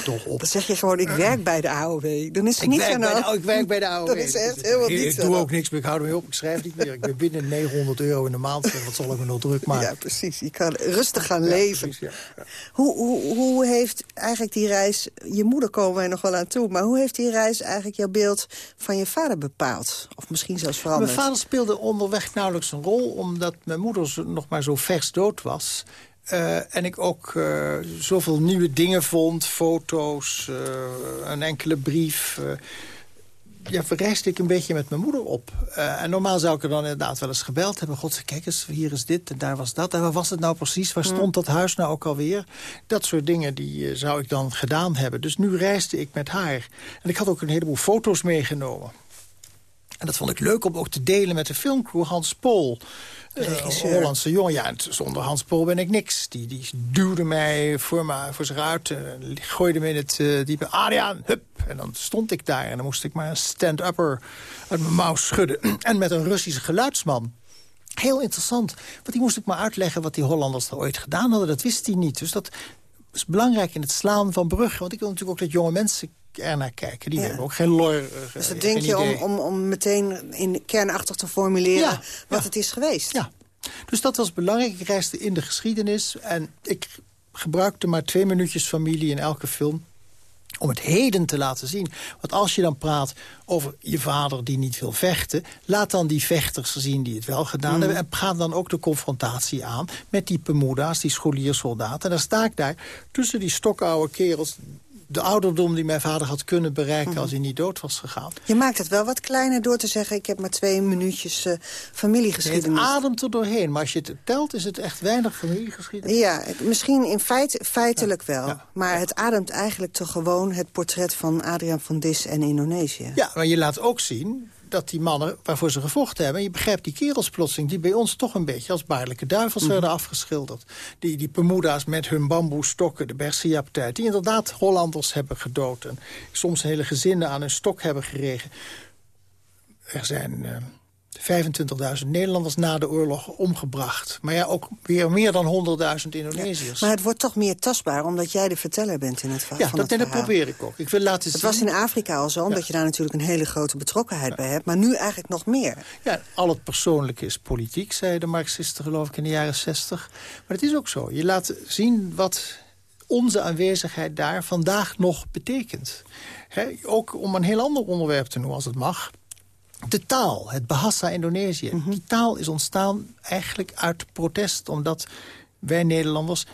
toch op. Dan zeg je gewoon, ik werk bij de AOW. Dan is er ik niet werk bij de, Ik werk bij de AOW. Dat is echt helemaal ik, niets Ik doe ook niks meer, ik hou ermee op. Ik schrijf niet meer. Ik ben binnen 900 euro in de maand. Wat zal ik me nog druk maken? Ja, precies. Je kan rustig gaan leven. Precies, ja. Hoe, hoe, hoe heeft eigenlijk die reis... Je moeder komen wij nog wel aan toe. Maar hoe heeft die reis eigenlijk jouw beeld van je vader bepaald? Of misschien zelfs veranderd? Mijn vader speelde onderweg nauwelijks een rol... omdat mijn moeder nog maar zo vers dood was... Uh, en ik ook uh, zoveel nieuwe dingen vond. Foto's, uh, een enkele brief. ja, verreisde ik een beetje met mijn moeder op. en normaal zou ik er dan inderdaad wel eens gebeld hebben. God, kijk eens, hier is dit en daar was dat. En waar was het nou precies? Waar stond dat huis nou ook alweer? Dat soort dingen die zou ik dan gedaan hebben. Dus nu reisde ik met haar. En ik had ook een heleboel foto's meegenomen. En dat vond ik leuk om ook te delen met de filmcrew Hans Pol. Uh, Hollandse jongen. Ja, zonder Hans Pol ben ik niks. Die, die duwde mij voor, me, voor zich uit. Gooide me in het uh, diepe Adriaan, hup. En dan stond ik daar. En dan moest ik maar een stand-upper uit mijn mouw schudden. en met een Russische geluidsman. Heel interessant. Want die moest ik maar uitleggen wat die Hollanders er ooit gedaan hadden. Dat wist hij niet. Dus dat is belangrijk in het slaan van bruggen. Want ik wil natuurlijk ook dat jonge mensen er naar kijken. Die hebben ook geen lor. Uh, dus dat denk je om, om, om meteen in kernachtig te formuleren wat het is geweest? Ja. Dus dat was belangrijk. Ik reisde in de geschiedenis en ik gebruikte maar twee minuutjes familie in elke film om het heden te laten zien. Want als je dan praat over je vader die niet wil vechten... laat dan die vechters zien die het wel gedaan mm. hebben... en ga dan ook de confrontatie aan met die Pemuda's, die scholiersoldaten. En dan sta ik daar tussen die stokoude kerels de ouderdom die mijn vader had kunnen bereiken... Mhm. als hij niet dood was gegaan. Je maakt het wel wat kleiner door te zeggen... ik heb maar twee minuutjes uh, familiegeschiedenis. het ademt er doorheen, maar als je het telt... is het echt weinig familiegeschiedenis. Ja, misschien in feit, feitelijk wel. Maar het ademt eigenlijk toch gewoon het portret van Adriaan van Dis en Indonesië. Ja, maar je laat ook zien dat die mannen waarvoor ze gevochten hebben... je begrijpt die kerels plotseling die bij ons toch een beetje als baarlijke duivels werden mhm. afgeschilderd. Die, die Pemuda's met hun bamboestokken, de Bersia-partij... die inderdaad Hollanders hebben gedood... en soms hele gezinnen aan hun stok hebben geregen. Er zijn... Uh, 25.000 Nederlanders na de oorlog omgebracht. Maar ja, ook weer meer dan 100.000 Indonesiërs. maar het wordt toch meer tastbaar, omdat jij de verteller bent in het, verhaal. ja, dat, dat probeer ik ook. Ik wil laten het zien... was in Afrika al zo, omdat je daar natuurlijk een hele grote betrokkenheid bij hebt. Maar nu eigenlijk nog meer. Ja, al het persoonlijke is politiek, zeiden de Marxisten geloof ik in de jaren 60. Maar het is ook zo. Je laat zien wat onze aanwezigheid daar vandaag nog betekent. ook om een heel ander onderwerp te noemen, als het mag. De taal, het Bahasa Indonesië. Mhm. Die taal is ontstaan eigenlijk uit protest... omdat wij Nederlanders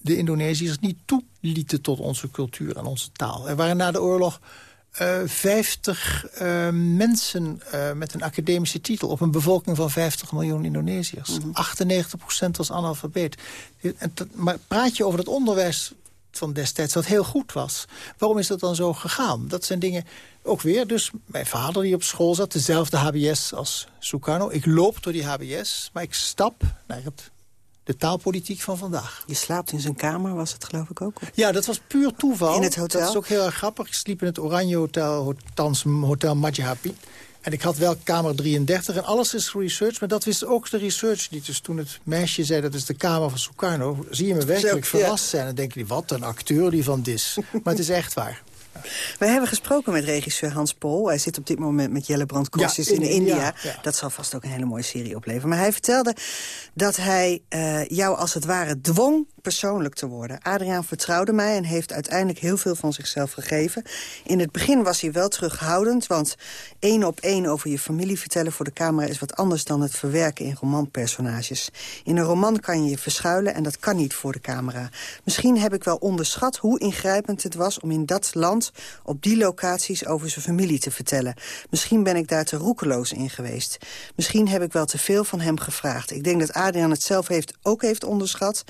de Indonesiërs niet toelieten tot onze cultuur en onze taal. Er waren na de oorlog uh, eh, 50 uh, eh, mensen uh, met een academische titel... op een bevolking van 50 miljoen Indonesiërs. Mm -hmm. 98% was analfabeet. En maar praat je over het onderwijs van destijds dat heel goed was. Waarom is dat dan zo gegaan? Dat zijn dingen, ook weer, dus mijn vader die op school zat... dezelfde HBS als Sukarno. Ik loop door die HBS, maar ik stap naar het de taalpolitiek van vandaag. Je slaapt in zijn kamer, was het geloof ik ook? Ja, dat was puur toeval. In het hotel? Dat is ook heel erg grappig. Ik sliep in het Oranje Hotel, thans Hotel Majahapi. En ik had wel kamer 33 en alles is research, maar dat wist ook de research niet. Dus toen het meisje zei dat is de kamer van Sukarno... zie je me werkelijk verrast zijn en denk je, wat een acteur die van dis. maar het is echt waar. We hebben gesproken met regisseur Hans Pol. Hij zit op dit moment met Jelle Brand in, India. Dat zal vast ook een hele mooie serie opleveren. Maar hij vertelde dat hij uh, jou als het ware dwong persoonlijk te worden. Adriaan vertrouwde mij en heeft uiteindelijk heel veel van zichzelf gegeven. In het begin was hij wel terughoudend, want één op één over je familie vertellen voor de camera is wat anders dan het verwerken in romanpersonages. In een roman kan je je verschuilen en dat kan niet voor de camera. Misschien heb ik wel onderschat hoe ingrijpend het was om in dat land op die locaties over zijn familie te vertellen. Misschien ben ik daar te roekeloos in geweest. Misschien heb ik wel te veel van hem gevraagd. Ik denk dat Adriaan het zelf heeft, ook heeft onderschat.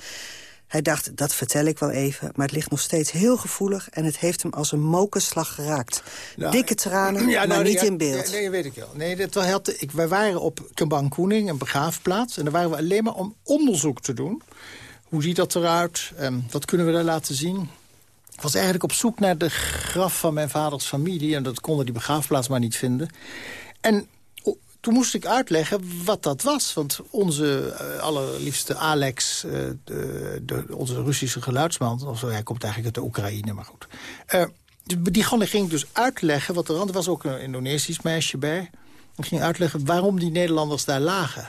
Hij dacht, dat vertel ik wel even, maar het ligt nog steeds heel gevoelig... en het heeft hem als een mokerslag geraakt. Nou, Dikke tranen, ja, nou, maar niet in beeld. Nee, weet ik wel. Nee, dat ik, wij waren op Kembang Koening, een begraafplaats... en daar waren we alleen maar om onderzoek te doen. Hoe ziet dat eruit? Um, wat kunnen we daar laten zien? Ik was eigenlijk op zoek naar de graf van mijn vaders familie... en dat konden die begraafplaats maar niet vinden. En toen moest ik uitleggen wat dat was. Want onze uh, allerliefste Alex, uh, de, onze Russische geluidsman... Of zo, hij komt eigenlijk uit de Oekraïne, maar goed. Uh, die ging dus uitleggen wat er aan... Er was ook een Indonesisch meisje bij. Die ging uitleggen waarom die Nederlanders daar lagen.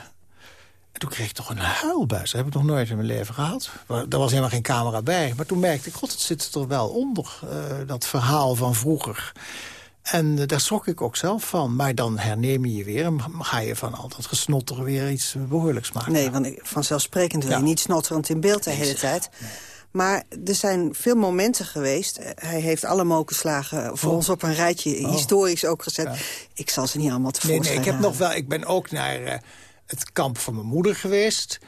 En toen kreeg ik toch een huilbuis. Dat heb ik nog nooit in mijn leven gehad. Er was helemaal geen camera bij. Maar toen merkte ik, god, het zit er wel onder. dat verhaal van vroeger. En eh, daar schrok ik ook zelf van. Maar dan herneem je je weer en ga je van al dat gesnotter weer iets behoorlijks maken. Nee, want vanzelfsprekend wil je niet snotterend in beeld de hele tijd. Maar er zijn veel momenten geweest. Hij heeft alle mokenslagen voor oh. ons op een rijtje oh. historisch ook gezet. Ik zal ze niet allemaal tevoorschijn Nee, nee ik, heb nog wel, ik ben ook naar uh, het kamp van mijn moeder geweest.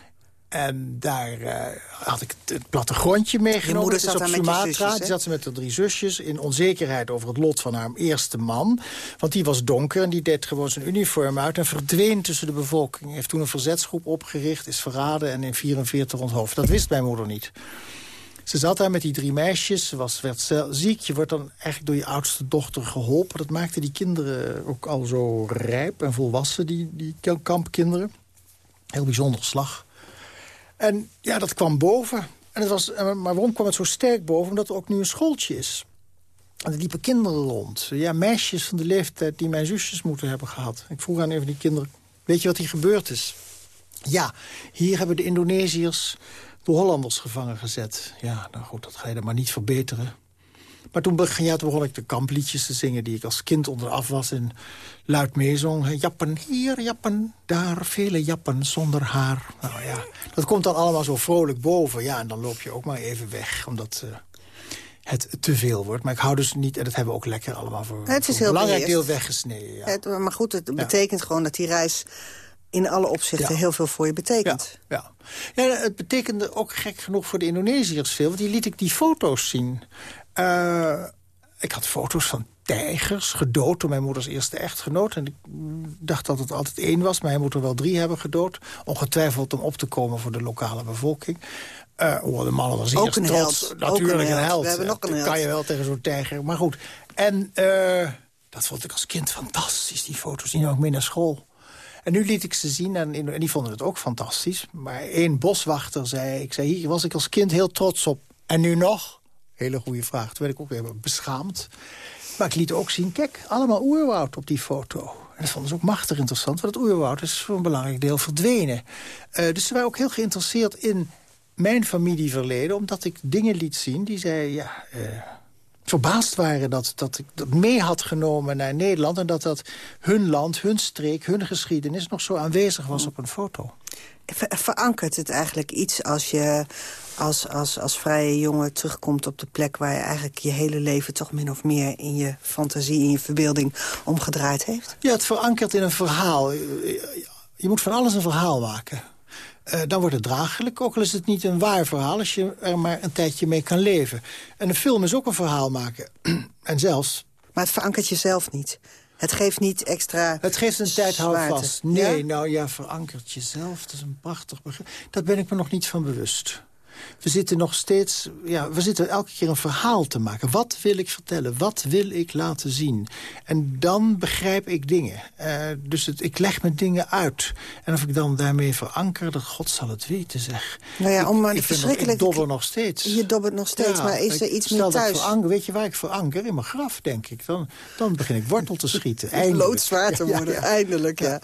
En daar uh, had ik het, plattegrondje meegenomen. Je moeder zat op Sumatra. die zat ze met de drie zusjes in onzekerheid over het lot van haar eerste man. Want die was donker en die deed gewoon zijn uniform uit... en verdween tussen de bevolking. Heeft toen een verzetsgroep opgericht, is verraden en in 44 onthoofd. Dat wist mijn moeder niet. Ze zat daar met die drie meisjes, ze was, werd ziek. Je wordt dan eigenlijk door je oudste dochter geholpen. Dat maakte die kinderen ook al zo rijp en volwassen, die, die kampkinderen. Heel bijzonder slag. En ja, dat kwam boven. En het was, maar waarom kwam het zo sterk boven? Omdat er ook nu een schooltje is. En er liepen kinderen rond. Ja, meisjes van de leeftijd die mijn zusjes moeten hebben gehad. Ik vroeg aan een van die kinderen, weet je wat hier gebeurd is? Ja, hier hebben de Indonesiërs de Hollanders gevangen gezet. Ja, nou goed, dat ga je dan maar niet verbeteren. Maar toen begon, ja, toen begon ik de kampliedjes te zingen... die ik als kind onderaf was in luid meezong. Jappen hier, jappen daar, vele jappen zonder haar. Nou ja, dat komt dan allemaal zo vrolijk boven. Ja, en dan loop je ook maar even weg, omdat... Uh, het te veel wordt. Maar ik hou dus niet, en dat hebben we ook lekker allemaal voor, het is heel een belangrijk deel weggesneden. Ja. Het, maar goed, het betekent gewoon dat die reis in alle opzichten heel veel voor je betekent. Ja, ja. ja, het betekende ook gek genoeg voor de Indonesiërs veel. Want die liet ik die foto's zien. Uh, ik had foto's van tijgers, gedood door mijn moeders eerste echtgenoot. En ik dacht dat het altijd één was, maar hij moet er wel drie hebben gedood. Ongetwijfeld om op te komen voor de lokale bevolking. Uh, oh, de mannen was eerst trots. Natuurlijk een held. We hebben nog een held. kan je wel tegen zo'n tijger. Maar goed. En uh, dat vond ik als kind fantastisch, die foto's. Die ook mee naar school. En nu liet ik ze zien en, en die vonden het ook fantastisch. Maar één boswachter zei... Ik zei, hier was ik als kind heel trots op. En nu nog? Hele goede vraag. Toen werd ik ook weer beschaamd. Maar ik liet ook zien, kijk, allemaal oerwoud op die foto. En dat vonden ze ook machtig interessant, want het oerwoud is voor een belangrijk deel verdwenen. Uh, dus ze waren ook heel geïnteresseerd in mijn familieverleden... omdat ik dingen liet zien die zij ja, uh, verbaasd waren... Dat, dat ik dat mee had genomen naar Nederland... en dat dat hun land, hun streek, hun geschiedenis... nog zo aanwezig was op een foto. Ver, verankert het eigenlijk iets als je als, als, als vrije jongen terugkomt op de plek... waar je eigenlijk je hele leven toch min of meer in je fantasie, in je verbeelding omgedraaid heeft? Ja, het verankert in een verhaal. Je moet van alles een verhaal maken. Uh, dan wordt het draaglijk, ook al is het niet een waar verhaal... als je er maar een tijdje mee kan leven. En een film is ook een verhaal maken. en zelfs... Maar het verankert jezelf niet. Het geeft niet extra Het geeft een tijd vast. Nee, nou ja, verankert jezelf. Dat is een prachtig begrip. Dat ben ik me nog niet van bewust we zitten nog steeds... Ja, we zitten elke keer een verhaal te maken. Wat wil ik vertellen? Wat wil ik laten zien? En dan begrijp ik dingen. Uh, dus het, ik leg me dingen uit. En of ik dan daarmee veranker, dat God zal het weten, zeg. Nou ja, om maar ik, verschrikkelijk... ik dobber nog steeds. Je dobbert nog steeds, maar is er iets meer thuis? Veranker, weet je waar ik veranker? In mijn graf, denk ik. Dan, dan begin ik wortel te schieten. Loodzwaar te worden, eindelijk, ja.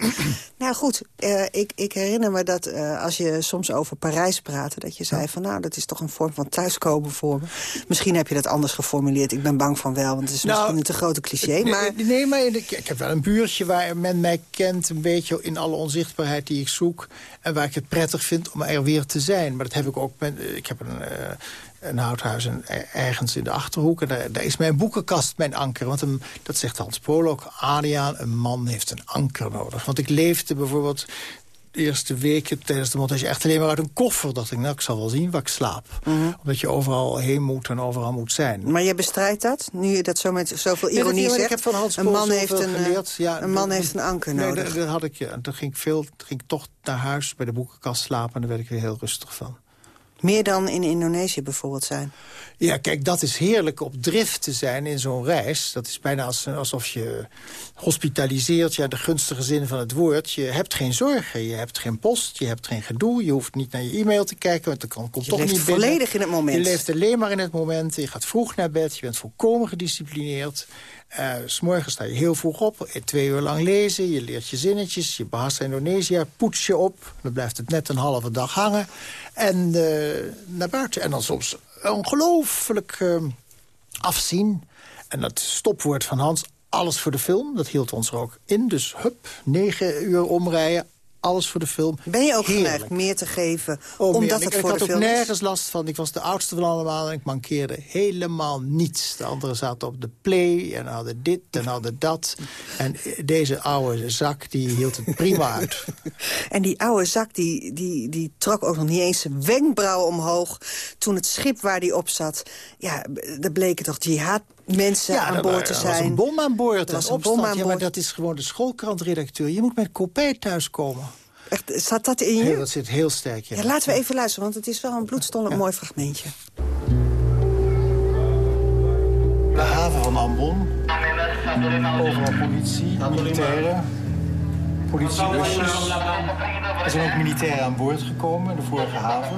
nou goed, uh, ik, ik herinner me dat uh, als je soms over Parijs praatte... dat je zei van nou, dat is toch een vorm van thuiskomen voor me. Misschien heb je dat anders geformuleerd. Ik ben bang van wel, want het is nou, misschien een te grote cliché. Maar... Nee, maar ik heb wel een buurtje waar men mij kent... een beetje in alle onzichtbaarheid die ik zoek... en waar ik het prettig vind om er weer te zijn. Maar dat heb ik ook... Met, ik heb een... Uh, een houthuis ergens in de Achterhoek. En daar, daar, is mijn boekenkast mijn anker. Want een, dat zegt Hans Pol ook, Adriaan, een man heeft een anker nodig. Want ik leefde bijvoorbeeld eerste weken tijdens de montage echt alleen maar uit een koffer. dacht ik, nou, ik zal wel zien waar ik slaap. Mhm. Omdat je overal heen moet en overal moet zijn. Maar je bestrijdt dat, nu je dat zo met zoveel ironie ja, zegt? Ik heb van Hans een man heeft een, geleerd. Ja, een man heeft een anker nodig. Nee, dat, had ik, ja. toen ging ik, veel, ging ik toch naar huis bij de boekenkast slapen... en daar werd ik weer heel rustig van. Meer dan in Indonesië bijvoorbeeld zijn? Ja, kijk, dat is heerlijk op drift te zijn in zo'n reis. Dat is bijna alsof je hospitaliseert, ja, de gunstige zin van het woord. Je hebt geen zorgen, je hebt geen post, je hebt geen gedoe. Je hoeft niet naar je e-mail te kijken, want er komt toch niet binnen. Je leeft volledig in het moment. Je leeft alleen maar in het moment. Je gaat vroeg naar bed, je bent volkomen gedisciplineerd. Uh, S sta je heel vroeg op, twee uur lang lezen, je leert je zinnetjes, je beharst Indonesië, poets je op. Dan blijft het net een halve dag hangen. En uh, naar buiten. En dan soms ongelooflijk uh, afzien. En dat stopwoord van Hans, alles voor de film, dat hield ons er ook in. Dus hup, negen uur omrijden, alles voor de film. Ben je ook geneigd meer te geven, oh, omdat het ik, voor ik de film Ik had ook nergens last van. Ik was de oudste van allemaal en ik mankeerde helemaal niets. De anderen zaten op de play en hadden dit en hadden dat. En deze oude zak, die hield het prima uit. en die oude zak, die, die, die trok ook nog niet eens zijn wenkbrauw omhoog... toen het schip waar die op zat, ja, er bleken toch jihad mensen aan boord te zijn. Er was een bom aan boord. Was een bom aan boord. Ja, maar dat is gewoon de schoolkrantredacteur. Je moet met kopij thuiskomen. Echt, zat dat in je? Nee, dat zit heel sterk, ja. ja. Laten we even luisteren, want het is wel een bloedstollend mooi fragmentje. De haven van Ambon. Overal politie, militairen politiebusjes. Er zijn ook militairen aan boord gekomen in de vorige haven.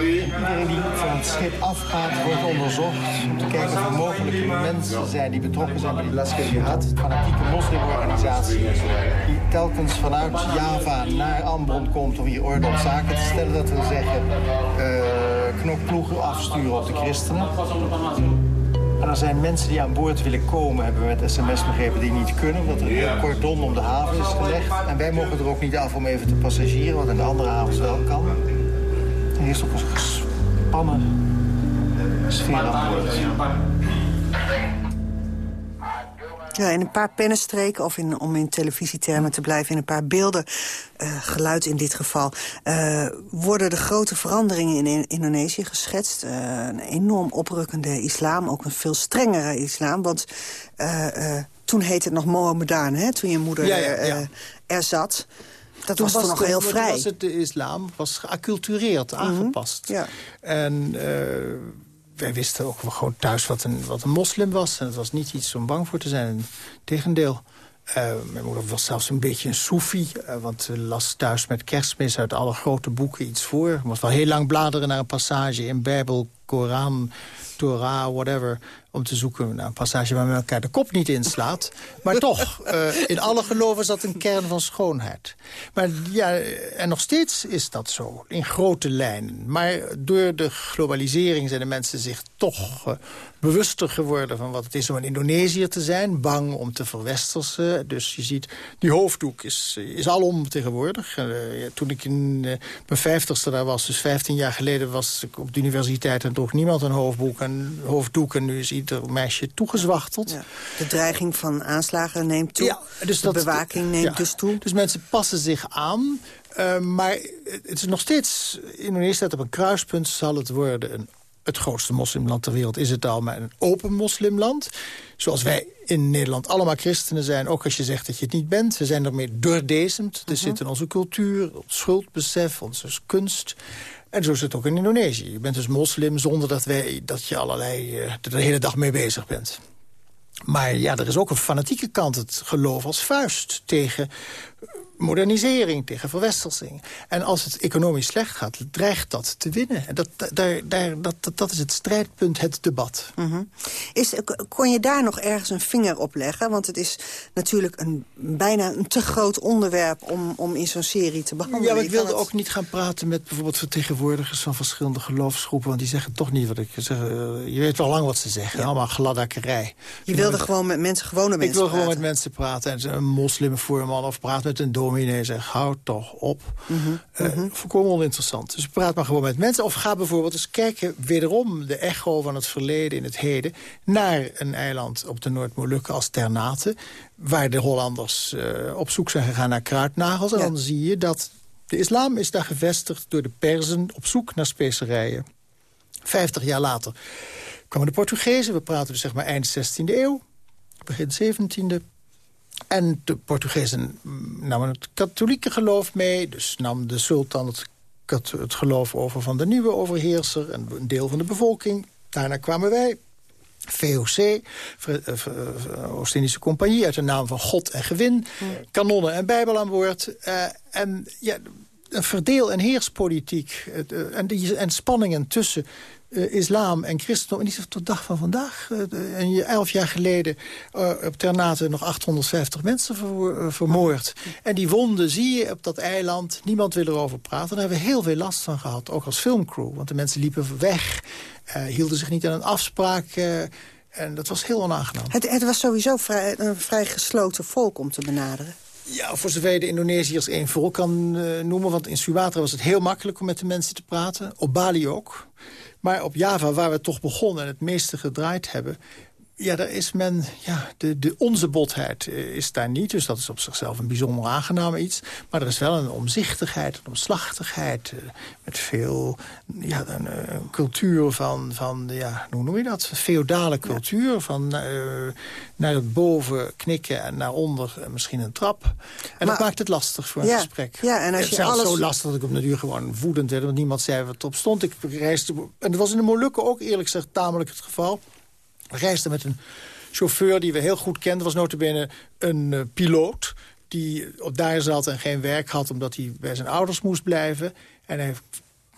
Iedereen die van het schip afgaat wordt onderzocht om te kijken of er mogelijke mensen zijn die betrokken zijn bij die Lasker Jihad, het fanatieke moslimorganisatie, die telkens vanuit Java naar Ambon komt om hier orde op zaken te stellen. Dat wil zeggen, uh, knokploegen afsturen op de christenen. En er zijn mensen die aan boord willen komen, hebben we met sms begrepen, die niet kunnen. Omdat er een heel cordon om de haven is gelegd. En wij mogen er ook niet af om even te passagieren, wat in de andere havens wel kan. Er is ook een gespannen sfeer aan boord. Ja, in een paar pennenstreken, of in, om in televisietermen te blijven... in een paar beelden, uh, geluid in dit geval... Uh, worden de grote veranderingen in Indonesië geschetst. Uh, een enorm oprukkende islam, ook een veel strengere islam. Want toen heette het nog Mohammedaan, hè, toen je moeder ja, ja, ja. er zat... Dat was, was toen nog heel vrij. Was het de islam was geaccultureerd, mhm, aangepast. Ja. En wij wisten ook gewoon thuis wat een, wat een moslim was. En het was niet iets om bang voor te zijn. Tegendeel. Uh, mijn moeder was zelfs een beetje een soefie. Uh, want ze las thuis met kerstmis uit alle grote boeken iets voor. Moest wel heel lang bladeren naar een passage in Bijbel, Koran, Torah, whatever. Om te zoeken naar een passage waar men elkaar de kop niet inslaat. Maar toch, uh, in alle geloven is dat een kern van schoonheid. Maar ja, en nog steeds is dat zo, in grote lijnen. Maar door de globalisering zijn de mensen zich toch uh, bewuster geworden van wat het is om een Indonesiër te zijn. Bang om te verwestersen. Dus je ziet, die hoofddoek is, is alom tegenwoordig. Toen ik in mijn vijftigste daar was, dus 15 jaar geleden... was ik op de universiteit en droeg niemand een hoofddoek. En, hoofddoek en nu is ieder meisje toegezwachteld. Ja. De dreiging van aanslagen neemt toe. Ja, dus de bewaking neemt ja, dus toe. Dus mensen passen zich aan. Uh, maar het is nog steeds... Indonesië staat op een kruispunt. Zal het worden een het grootste moslimland ter wereld is het al, maar een open moslimland. Zoals wij in Nederland allemaal christenen zijn, ook als je zegt dat je het niet bent. We zijn ermee doordezemd. Er uh zit in onze cultuur, ons schuldbesef, onze kunst. En zo is het ook in Indonesië. Je bent dus moslim zonder dat, wij, dat je allerlei, uh, er de hele dag mee bezig bent. Maar ja, er is ook een fanatieke kant, het geloof als vuist... tegen modernisering, tegen verwestersing. En als het economisch slecht gaat, dreigt dat te winnen. En dat, daar, daar, dat, dat, is het strijdpunt, het debat. Mm is, kon je daar nog ergens een vinger op leggen? Want het is natuurlijk een, bijna een te groot onderwerp om, om in zo'n serie te behandelen. Ja, maar ik wilde ook niet gaan praten met bijvoorbeeld vertegenwoordigers van verschillende geloofsgroepen. Want die zeggen toch niet wat ik zeg. Eh, je weet wel lang wat ze zeggen. Allemaal gladakkerij. Je wilde gewoon met mensen, gewone mensen Ik wil gewoon met mensen praten. En een moslimvoorman of praat met een dominee zegt, houd toch op. Mm -hmm. Volkomen oninteressant. Dus praat maar gewoon met mensen. Of ga bijvoorbeeld eens kijken, wederom de echo van het verleden in het heden... naar een eiland op de Noord-Molukken als Ternate... waar de Hollanders uh, op zoek zijn gegaan naar kruidnagels. En dan zie je dat de islam is daar gevestigd door de Perzen op zoek naar specerijen. Vijftig jaar later kwamen de Portugezen. We praten dus zeg maar eind 16e eeuw, begin 17e. En de Portugezen namen het katholieke geloof mee. Dus nam de sultan het, het geloof over van de nieuwe overheerser... en een deel van de bevolking. Daarna kwamen wij, VOC, eh, Oost-Indische Compagnie... uit de naam van God en Gewin, kanonnen en bijbel aan boord. Uh, en ja, een verdeel- en heerspolitiek en, die, en spanningen tussen uh, islam en christendom. En die tot dag van vandaag. Uh, en elf jaar geleden uh, op Ternate nog 850 mensen ver, vermoord. En die wonden zie je op dat eiland. Niemand wil erover praten. Daar hebben we heel veel last van gehad. Ook als filmcrew. Want de mensen liepen weg. hielden zich niet aan een afspraak... en dat was heel onaangenaam. Het, het was sowieso vrij, een vrij gesloten volk om te benaderen. Ja, voor zover je de Indonesiërs één volk kan uh, noemen. Want in Sumatra was het heel makkelijk om met de mensen te praten. Op Bali ook. Maar op Java, waar we toch begonnen en het meeste gedraaid hebben... Ja, daar is men, ja, de, de onze botheid eh, is daar niet. Dus dat is op zichzelf een bijzonder aangenaam iets. Maar er is wel een omzichtigheid, een omslachtigheid. Uh, met veel, ja, een, uh, cultuur van, van, ja, hoe noem je dat? Feodale cultuur. Van naar het boven knikken en naar onder misschien een trap. En maar, dat maakt het lastig voor een ja, gesprek. Ja, en als je Zelfs alles... zo lastig dat ik op natuur gewoon woedend werd. Want niemand zei wat op stond. Ik reisde, en dat was in de Molukken ook eerlijk gezegd tamelijk het geval. We reisden met een chauffeur die we heel goed kenden. was notabene een uh, piloot die op daar zat en geen werk had... omdat hij bij zijn ouders moest blijven. En hij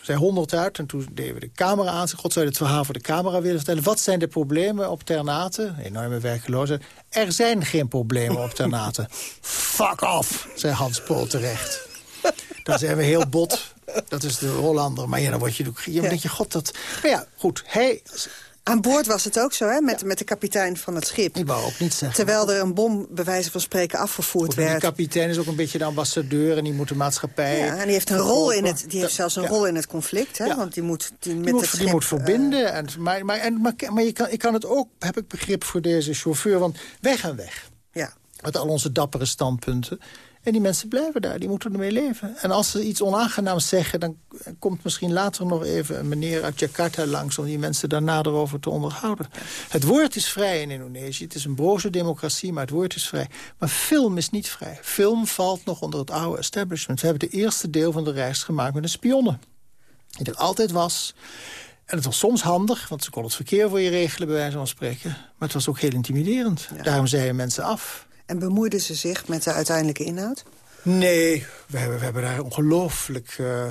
zei honderd uit en toen deden we de camera aan. God zou je het verhaal voor de camera willen vertellen. Wat zijn de problemen op Ternate? Enorme werkloosheid. Er zijn geen problemen op Ternate. Fuck off, zei Hans Pool terecht. Dan zijn we heel bot. Dat is de Hollander. Maar ja, dan word je... Dan denk je, god, dat... Maar ja, goed. Hij aan boord was het ook zo, hè? Met, met de kapitein van het schip. Ik wou ook niet zeggen. Terwijl er een bom, bij wijze van spreken, afgevoerd Goed, werd. Die kapitein is ook een beetje de ambassadeur en die moet de maatschappij... Ja, en die heeft, een rol in het, die heeft zelfs een ja. rol in het conflict, hè? Want die moet die, met die moet, het schip, die moet verbinden. Uh, en, maar maar, en, maar, maar je kan, ik kan het ook, heb ik begrip voor deze chauffeur, want wij gaan weg. Ja. Met al onze dappere standpunten. En die mensen blijven daar, die moeten ermee leven. En als ze iets onaangenaams zeggen... dan komt misschien later nog even een meneer uit Jakarta langs... om die mensen daar nader over te onderhouden. Het woord is vrij in Indonesië. Het is een broze democratie, maar het woord is vrij. Maar film is niet vrij. Film valt nog onder het oude establishment. We hebben de eerste deel van de reis gemaakt met een spionne. Die er altijd was... En het was soms handig, want ze kon het verkeer voor je regelen... bij wijze van spreken. Maar het was ook heel intimiderend. Ja. Daarom zeiden mensen af. En bemoeiden ze zich met de uiteindelijke inhoud? Nee, we hebben, we hebben daar ongelooflijk uh,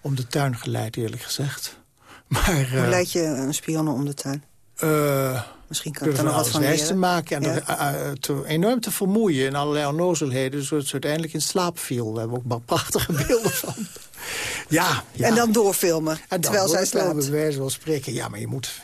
om de tuin geleid, eerlijk gezegd. Maar, Hoe uh, leid je een spionne om de tuin? Uh, Misschien kan ik er nog wat van leren. te maken en ja. te, enorm te vermoeien in allerlei onnozelheden... zodat ze uiteindelijk in slaap viel. Daar hebben we ook prachtige beelden van. Ja, ja. En dan doorfilmen, en terwijl zij slaapt. bij wijze van spreken. Ja, maar je moet...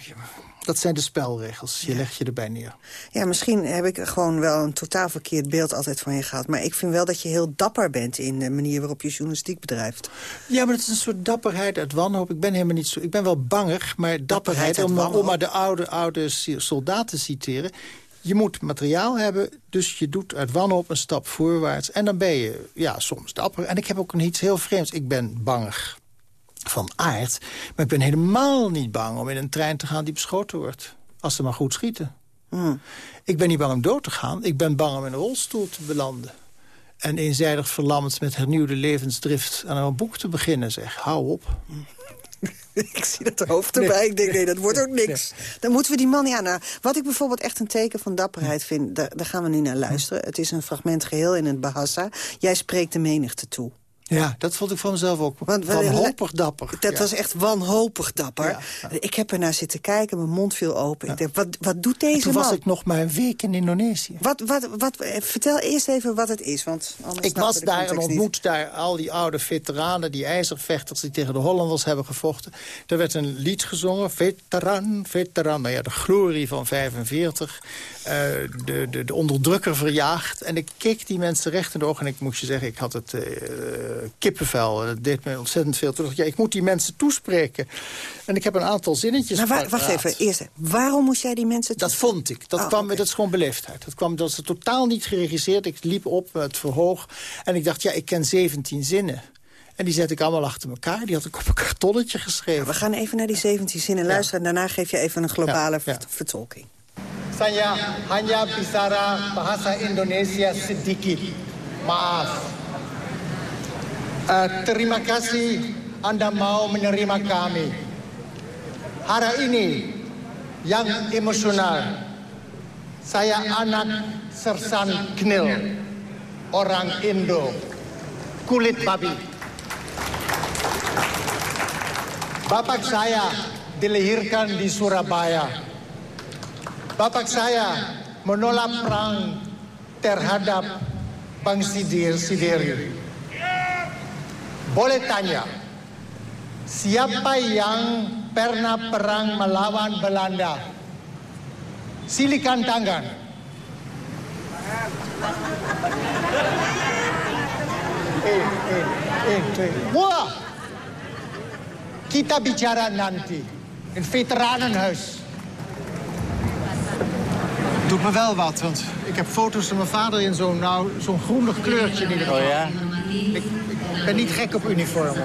Dat zijn de spelregels. Je legt je erbij neer. Ja, misschien heb ik gewoon wel een totaal verkeerd beeld altijd van je gehad. Maar ik vind wel dat je heel dapper bent in de manier waarop je journalistiek bedrijft. Ja, maar het is een soort dapperheid uit wanhoop. Ik ben helemaal niet zo... Ik ben wel banger, maar dapperheid, om, om maar de oude, oude soldaten te citeren... Je moet materiaal hebben, dus je doet uit wanhoop een stap voorwaarts. En dan ben je ja, soms dapper. En ik heb ook een iets heel vreemds. Ik ben banger van aard. Maar ik ben helemaal niet bang om in een trein te gaan die beschoten wordt. Als ze maar goed schieten. Hmm. Ik ben niet bang om dood te gaan. Ik ben bang om in een rolstoel te belanden. En eenzijdig verlamd met hernieuwde levensdrift aan een boek te beginnen. Zeg, hou op. ik zie dat hoofd erbij. Ik denk, nee, dat wordt ook niks. Dan moeten we die man... Ja, nou, wat ik bijvoorbeeld echt een teken van dapperheid vind... daar, daar gaan we nu naar luisteren. Het is een fragment geheel in het Bahasa. Jij spreekt de menigte toe. Ja, dat vond ik van mezelf ook Want, wanhopig dapper. Dat was echt wanhopig dapper. Ik heb ernaar zitten kijken, mijn mond viel open. Ik dacht, wat, wat doet deze toen man? toen was ik nog maar een week in Indonesië. Wat, wat, wat, vertel eerst even wat het is. Want ik was daar en ontmoet daar al die oude veteranen... die ijzervechters die tegen de Hollanders hebben gevochten. Er werd een lied gezongen, veteran, veteran. Nou ja, de glorie van 45. Uh, de, de, de onderdrukker verjaagd. En ik keek die mensen recht in de ogen en ik moest je zeggen... ik had het... Uh, kippenvel. Dat deed me ontzettend veel. Toen dacht ik, ja, ik moet die mensen toespreken. En ik heb een aantal zinnetjes Maar waar, Wacht even, eerst. Waarom moest jij die mensen Dat vond ik. Dat, oh, kwam, dat is gewoon beleefdheid. Dat, kwam, dat is totaal niet geregisseerd. Ik liep op het verhoog. En ik dacht, ja, ik ken 17 zinnen. En die zet ik allemaal achter elkaar. Die had ik op een kartonnetje geschreven. we gaan even naar die 17 zinnen luisteren. En daarna geef je even een globale vertolking. Saya hanya bicara bahasa Indonesia sedikit. Maaf. Uh, terima kasih Anda mau menerima kami. Hari ini yang emosional. Saya anak Sersan Knil, orang Indo, kulit babi. Bapak saya dilahirkan di Surabaya. Bapak saya menolak perang terhadap Bang Sidir Sideri. Boleh tanya, siapa yang pernah perang melawan Belanda? Silikan tangan. Eh, eh, eh, eh. Wah! Kita bicara nanti. In veteranenhuis. Doet me wel wat, want ik heb foto's van mijn vader in zo'n nou, zo'n groenig kleurtje in ieder geval. Oh ja? Ik, ik ben niet gek op uniformen.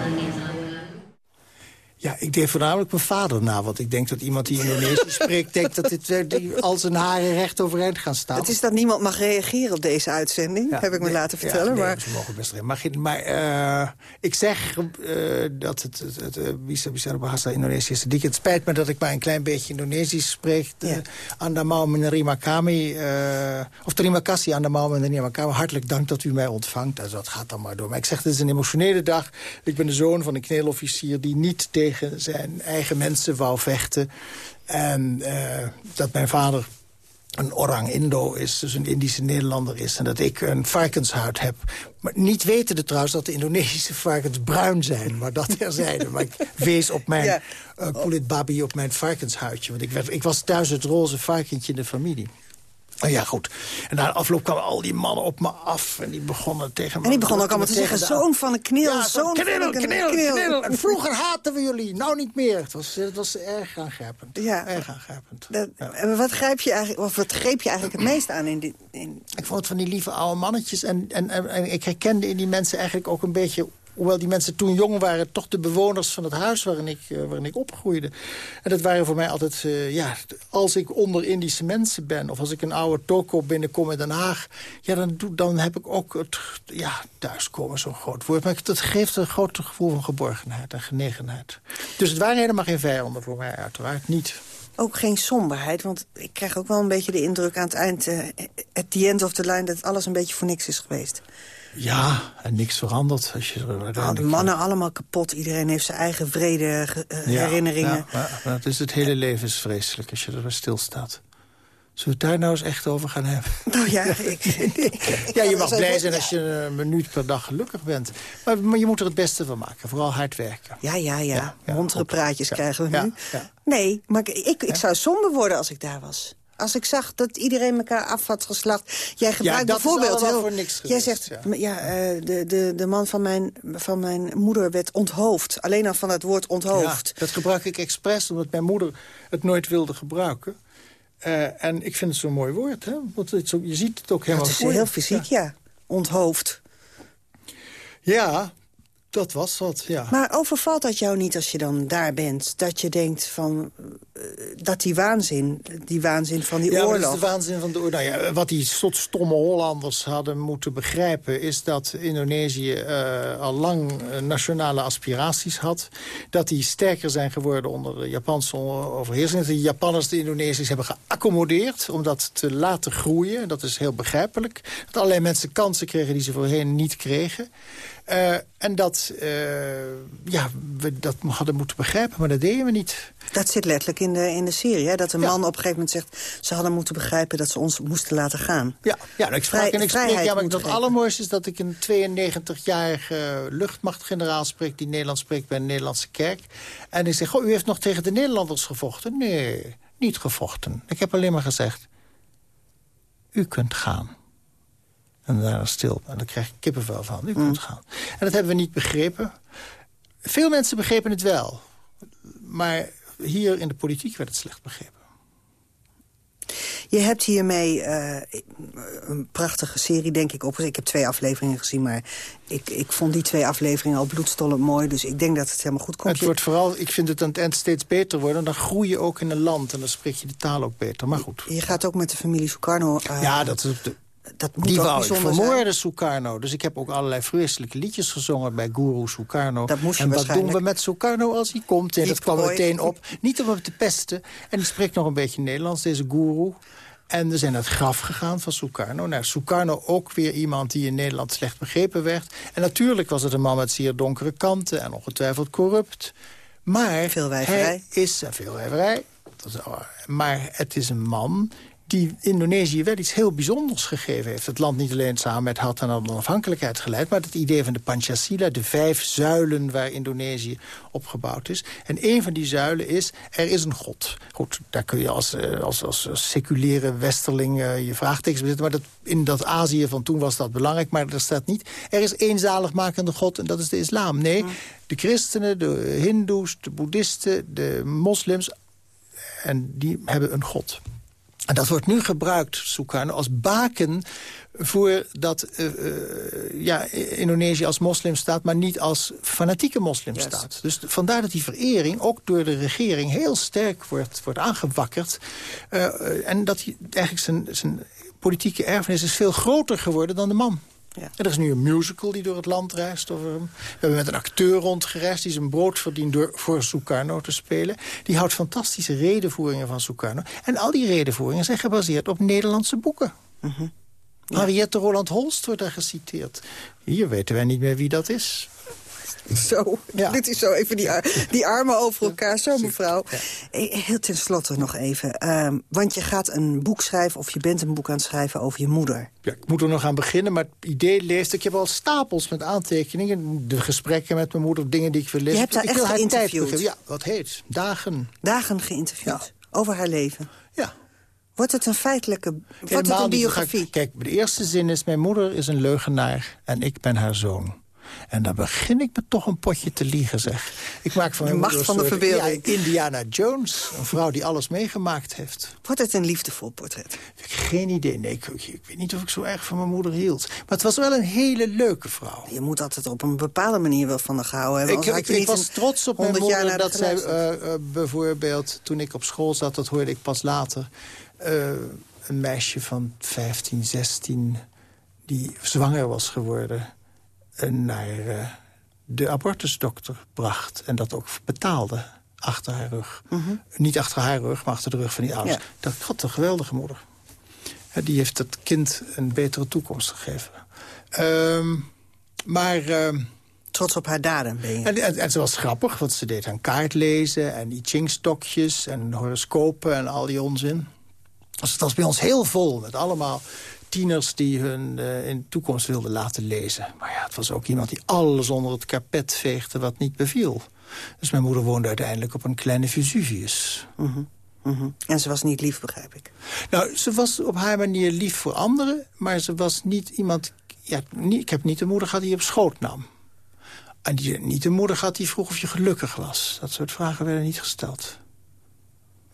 Ja, ik deed voornamelijk mijn vader na. Want ik denk dat iemand die Indonesisch spreekt... denkt dat dit, eh, die, al zijn haren recht overeind gaan staan. Het is dat niemand mag reageren op deze uitzending. heb ik me laten vertellen. Ja, maar... ze mogen best reageren. Maar, maar uh, ik zeg uh, dat het, het, het Bisa Bisa Bahasa Indonesië is. Het spijt me dat ik maar een klein beetje Indonesisch spreek. Ja. Andamau menerima kami. Uh, of terima kasih andamau menerima kami. Hartelijk dank dat u mij ontvangt. Dus dat gaat dan maar door. Maar ik zeg, het is een emotionele dag. Ik ben de zoon van een kneelofficier die niet tegen tegen zijn eigen mensen wou vechten. En uh, dat mijn vader een orang Indo is, dus een Indische Nederlander is... en dat ik een varkenshuid heb. Maar niet wetende trouwens dat de Indonesische varkens bruin zijn. Maar dat terzijde. maar ik wees op mijn ja. uh, kulit babi, op mijn varkenshuidje. Want ik, werd, ik was thuis het roze varkentje in de familie. Oh ja, goed. En na de afloop kwamen al die mannen op me af. En die begonnen tegen me... En die begonnen ook allemaal te zeggen, zoon van een knil, ja, zoon knil, van een knil, knil, knil. En vroeger haatten we jullie, nou niet meer. Het was, het was erg aangrijpend. Ja. Erg aangrijpend. Dat, ja. Wat, grijp je eigenlijk, of wat greep je eigenlijk het meest aan in dit... In... Ik vond het van die lieve oude mannetjes. En, en, en, en ik herkende in die mensen eigenlijk ook een beetje hoewel die mensen toen jong waren... toch de bewoners van het huis waarin ik, uh, waarin ik opgroeide. En dat waren voor mij altijd... Uh, ja, als ik onder Indische mensen ben... of als ik een oude toko binnenkom in Den Haag... ja, dan, dan heb ik ook het ja, thuiskomen, zo'n groot woord. Maar dat geeft een groot gevoel van geborgenheid en genegenheid. Dus het waren helemaal geen vijanden voor mij, uiteraard niet ook geen somberheid. Want ik krijg ook wel een beetje de indruk aan het eind... Uh, at the end of the line, dat alles een beetje voor niks is geweest. Ja, en niks veranderd. Als je, de mannen allemaal kapot. Iedereen heeft zijn eigen vrede uh, herinneringen. Ja, maar, maar het, is het hele leven is vreselijk als je er stilstaat. Zullen we het daar nou eens echt over gaan hebben? Nou ja, ik, ja je mag blij zijn als je een minuut per dag gelukkig bent. Maar, maar, je moet er het beste van maken. Vooral hard werken. Ja, ja, ja. ja, praatjes krijgen we nu. Nee, maar ik, ik zou somber worden als ik daar was. Als ik zag dat iedereen elkaar af had geslacht. Jij gebruikt bijvoorbeeld... Heel, voor niks jij zegt, ja, uh, de, de, de man van mijn, van mijn moeder werd onthoofd. Alleen al van het woord onthoofd. dat gebruik ik expres, omdat mijn moeder het nooit wilde gebruiken. Uh, en ik vind het zo'n mooi woord, hè? Want het zo, je ziet het ook helemaal Het is heel fysiek, ja. ja. Onthoofd. Ja, dat was wat, ja. Maar overvalt dat jou niet als je dan daar bent? Dat je denkt van... Uh, dat die waanzin, die waanzin van die ja, oorlog... Ja, de waanzin van de oorlog. Nou ja, wat die soort stomme Hollanders hadden moeten begrijpen... is dat Indonesië uh, al lang nationale aspiraties had. Dat die sterker zijn geworden onder de Japanse overheersing. De Japanners de Indonesiërs hebben geaccommodeerd... om dat te laten groeien. Dat is heel begrijpelijk. Dat allerlei mensen kansen kregen die ze voorheen niet kregen. Uh, en dat, uh, ja, we dat hadden moeten begrijpen, maar dat deden we niet. Dat zit letterlijk in de, in de serie, hè? dat een man op een gegeven moment zegt... ze hadden moeten begrijpen dat ze ons moesten laten gaan. Ja, ja nou, ik sprak en ik spreek, ja, maar het allermooiste is dat ik een 92-jarige luchtmachtgeneraal spreek... die Nederlands spreekt bij een Nederlandse kerk. En ik zeg, oh, u heeft nog tegen de Nederlanders gevochten? Nee, niet gevochten. Ik heb alleen maar gezegd, u kunt gaan. En daar stil. En dan krijg ik kippenvel van. U kunt mm. gaan. En dat hebben we niet begrepen. Veel mensen begrepen het wel. Maar hier in de politiek werd het slecht begrepen. Je hebt hiermee uh, een prachtige serie, denk ik, op. Ik heb twee afleveringen gezien, maar ik, ik vond die twee afleveringen al bloedstollend mooi. Dus ik denk dat het helemaal goed komt. Het wordt vooral, ik vind het aan het eind steeds beter worden. Dan groei je ook in een land en dan spreek je de taal ook beter. Maar goed. Je gaat ook met de familie Sukarno... Uh, ja, dat is de, dat moet die wou ik vermoorden, Sukarno. Dus ik heb ook allerlei vreselijke liedjes gezongen bij Guru Sukarno. Dat moest je en wat doen we met Sukarno als hij komt? En dat kwam meteen op. Niet om hem te pesten. En die spreekt nog een beetje Nederlands, deze Guru. En we zijn naar het graf gegaan van Sukarno. Nou, Sukarno ook weer iemand die in Nederland slecht begrepen werd. En natuurlijk was het een man met zeer donkere kanten... en ongetwijfeld corrupt. Maar veel hij is... Veel wijverij. Maar het is een man die Indonesië wel iets heel bijzonders gegeven heeft. Het land niet alleen samen met had en onafhankelijkheid geleid... maar het idee van de Pancasila, de vijf zuilen waar Indonesië opgebouwd is. En een van die zuilen is, er is een god. Goed, daar kun je als, eh, als, als seculiere westerling uh, je vraagtekens bezetten. Maar dat, in dat Azië van toen was dat belangrijk, maar er staat niet... er is één zaligmakende god en dat is de islam. Nee, de christenen, de hindoes, de boeddhisten, de moslims... en die hebben een god. En dat wordt nu gebruikt, Sukarno, als baken voor dat uh, uh, ja, Indonesië als moslimstaat... maar niet als fanatieke moslimstaat. Dus vandaar dat die verering ook door de regering... heel sterk wordt, wordt aangewakkerd. Uh, en dat hij eigenlijk zijn, zijn politieke erfenis is veel groter geworden dan de man. Ja. En er is nu een musical die door het land reist over hem. We hebben met een acteur rondgereisd die zijn brood verdient door voor Sukarno te spelen. Die houdt fantastische redenvoeringen van Sukarno. En al die redenvoeringen zijn gebaseerd op Nederlandse boeken. Ja. Henriette Roland Holst wordt daar geciteerd. Hier weten wij niet meer wie dat is. Zo, ja. dit is zo even die, die armen over elkaar. Zo, mevrouw. Ja. Heel tenslotte nog even. Ehm, want je gaat een boek schrijven, of je bent een boek aan het schrijven over je moeder. Ja, ik moet er nog aan beginnen, maar het idee leest... Ik heb al stapels met aantekeningen. De gesprekken met mijn moeder, dingen die ik wil lezen. Je hebt haar ik echt geïnterviewd? Ja, wat heet Dagen. Dagen geïnterviewd? Over haar leven? Ja. Wordt het een feitelijke wordt het een biografie? Kijk, de eerste zin is... mijn moeder is een leugenaar en ik ben haar zoon. En dan begin ik me toch een potje te liegen, zeg. Ik maak van de macht van de verbeelding. Indiana Jones, een vrouw die alles meegemaakt heeft. Wordt het een liefdevol portret? Ik heb geen idee. Nee, ik, ik, weet niet of ik zo erg van mijn moeder hield. Maar het was wel een hele leuke vrouw. Je moet altijd op een bepaalde manier wel van haar gehouden hebben. Ik, ik, was trots op mijn moeder dat zij uh, uh, bijvoorbeeld... toen ik op school zat, dat hoorde ik pas later... Uh, een meisje van 15, 16 die zwanger was geworden naar uh, de abortusdokter bracht. En dat ook betaalde achter haar rug. Mhm. Niet achter haar rug, maar achter de rug van die ouders. Dat had een geweldige moeder. Die heeft het kind een betere toekomst gegeven. Ehm, maar... Ehm, Trots op haar daden ben je. En, en, ze was grappig, want ze deed aan kaart lezen... en I Ching-stokjes en horoscopen en al die onzin. Dus het was bij ons heel vol met allemaal tieners die hun uh, in de toekomst wilden laten lezen. Maar ja, het was ook iemand die alles onder het kapet veegde wat niet beviel. Dus mijn moeder woonde uiteindelijk op een kleine Vesuvius. Mhm, mhm. En ze was niet lief, begrijp ik? Nou, ze was op haar manier lief voor anderen... maar ze was niet iemand... Ja, niet, ik heb niet de moeder gehad die je op schoot nam. En die, niet de moeder gehad die vroeg of je gelukkig was. Dat soort vragen werden niet gesteld.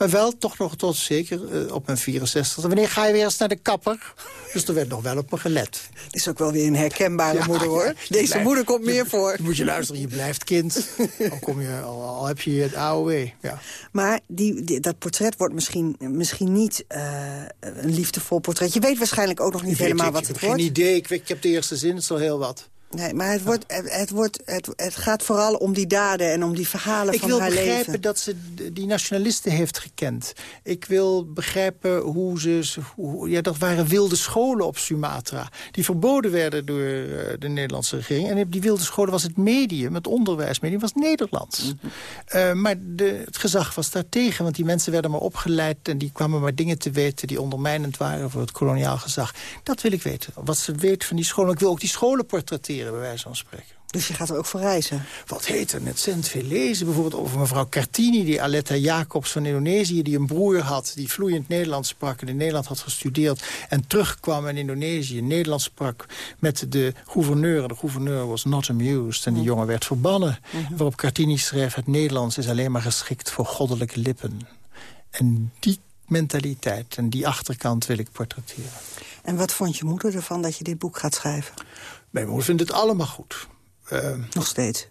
Maar wel toch nog tot zeker uh, op mijn 64. Wanneer ga je weer eens naar de kapper? Dus er werd nog wel op me gelet. Dat is ook wel weer een herkenbare moeder, hoor. Deze moeder komt meer voor. moet je luisteren, je blijft kind. al, kom je, al, al, heb je het AOW. Ja. Maar die, dat portret wordt misschien, misschien niet uh, een liefdevol portret. Je weet waarschijnlijk ook nog niet helemaal wat het wordt. Ik heb geen idee. Ik heb de eerste zin, het is al heel wat. Nee, maar het, wordt, het, wordt, het, het gaat vooral om die daden en om die verhalen van haar leven. Ik wil begrijpen dat ze die nationalisten heeft gekend. Ik wil begrijpen hoe ze... Hoe, ja, dat waren wilde scholen op Sumatra. Die verboden werden door uh, de Nederlandse regering. En die wilde scholen was het medium, het onderwijsmedium, was Nederlands. Mm -hmm. uh, maar de, het gezag was daartegen, want die mensen werden maar opgeleid... en die kwamen maar dingen te weten die ondermijnend waren voor het koloniaal gezag. Dat wil ik weten. Wat ze weet van die scholen. Ik wil ook die scholen portretteren bij wijze van spreken. Dus je gaat er ook voor reizen? Wat heet er net cent veel lezen. Bijvoorbeeld over mevrouw Cartini, die Aletta Jacobs van Indonesië... die een broer had die vloeiend Nederlands sprak... en in Nederland had gestudeerd en terugkwam in Indonesië... Nederlands sprak met de gouverneur. De gouverneur was not amused en die jongen werd verbannen. -hmm. Waarop Cartini schreef... het Nederlands is alleen maar geschikt voor goddelijke lippen. En die mentaliteit en die achterkant wil ik portretteren. En wat vond je moeder ervan dat je dit boek gaat schrijven? Mijn moeder vindt het allemaal goed. Uh, Nog steeds?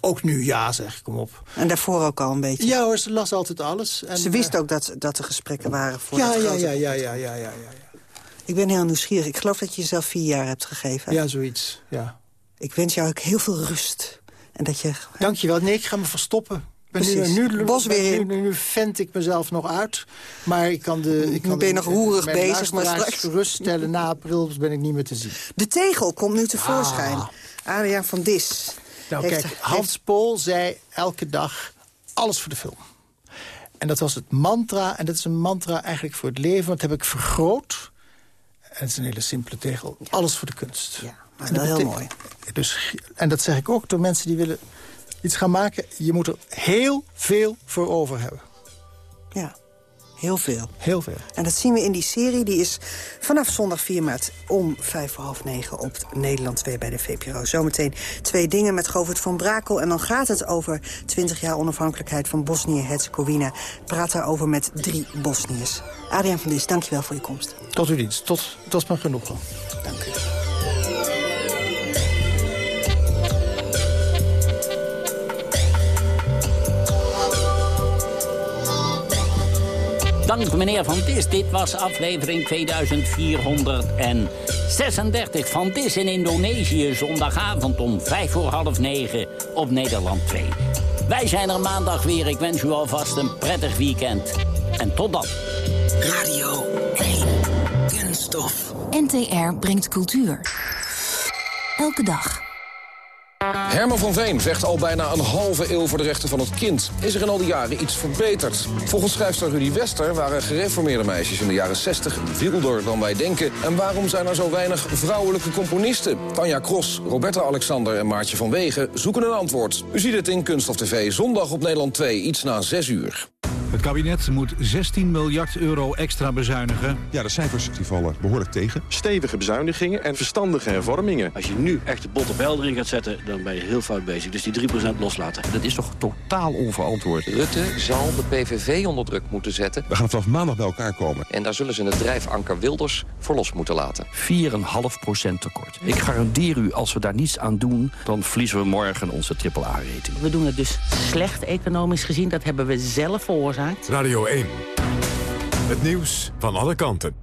Ook nu, ja, zeg, kom op. En daarvoor ook al een beetje? Ja hoor, ze las altijd alles. En, ze wist uh, ook dat, dat er gesprekken waren voor ja, ja, ja, ja, ja, ja, ja, ja. Ik ben heel nieuwsgierig. Ik geloof dat je jezelf vier jaar hebt gegeven. Ja, zoiets, ja. Ik wens jou ook heel veel rust. En dat je... Dankjewel. Nee, ik ga me verstoppen. Nu, weer in. Nu, nu vent ik mezelf nog uit. Maar ik kan de... Ik kan ben je nog roerig bezig, maar straks... geruststellen. Na april ben ik niet meer te zien. De tegel komt nu tevoorschijn. Ah. Adriaan van Dis. Nou heeft, kijk, Hans heeft... Pol zei elke dag alles voor de film. En dat was het mantra. En dat is een mantra eigenlijk voor het leven. Want dat heb ik vergroot. En het is een hele simpele tegel. Ja. Alles voor de kunst. Ja, maar en wel heel mooi. Dus, en dat zeg ik ook door mensen die willen iets gaan maken. Je moet er heel veel voor over hebben. Ja, heel veel. Heel veel. En dat zien we in die serie. Die is vanaf zondag 4 maart om vijf voor half negen op Nederland 2 bij de VPRO. Zometeen twee dingen met Govert van Brakel. En dan gaat het over 20 jaar onafhankelijkheid van Bosnië-Herzegovina. Praat daarover met drie Bosniërs. Adriaan van Dis, dankjewel voor je komst. Tot uw dienst. Tot, tot mijn genoegen. Dank u. Dank meneer Van Dis. Dit was aflevering 2436 van Dis in Indonesië. Zondagavond om vijf voor half negen op Nederland 2. Wij zijn er maandag weer. Ik wens u alvast een prettig weekend. En tot dan. Radio 1. Kunststof. NTR brengt cultuur. Elke dag. Herman van Veen vecht al bijna een halve eeuw voor de rechten van het kind. Is er in al die jaren iets verbeterd? Volgens schrijfster Rudy Wester waren gereformeerde meisjes in de jaren 60 wilder dan wij denken. En waarom zijn er zo weinig vrouwelijke componisten? Tanja Kros, Roberta Alexander en Maartje van Wegen zoeken een antwoord. U ziet het in Kunststof TV zondag op Nederland 2, iets na 6 uur. Het kabinet moet 16 miljard euro extra bezuinigen. Ja, de cijfers die vallen behoorlijk tegen. Stevige bezuinigingen en verstandige hervormingen. Als je nu echt de bot op bel erin gaat zetten, dan ben je heel fout bezig. Dus die 3% loslaten. Dat is toch totaal onverantwoord. Rutte zal de PVV onder druk moeten zetten. We gaan vanaf maandag bij elkaar komen. En daar zullen ze het drijfanker Wilders voor los moeten laten. 4,5% tekort. Ik garandeer u, als we daar niets aan doen... dan verliezen we morgen onze AAA-rating. We doen het dus slecht economisch gezien. Dat hebben we zelf veroorzaakt. Radio 1. Het nieuws van alle kanten.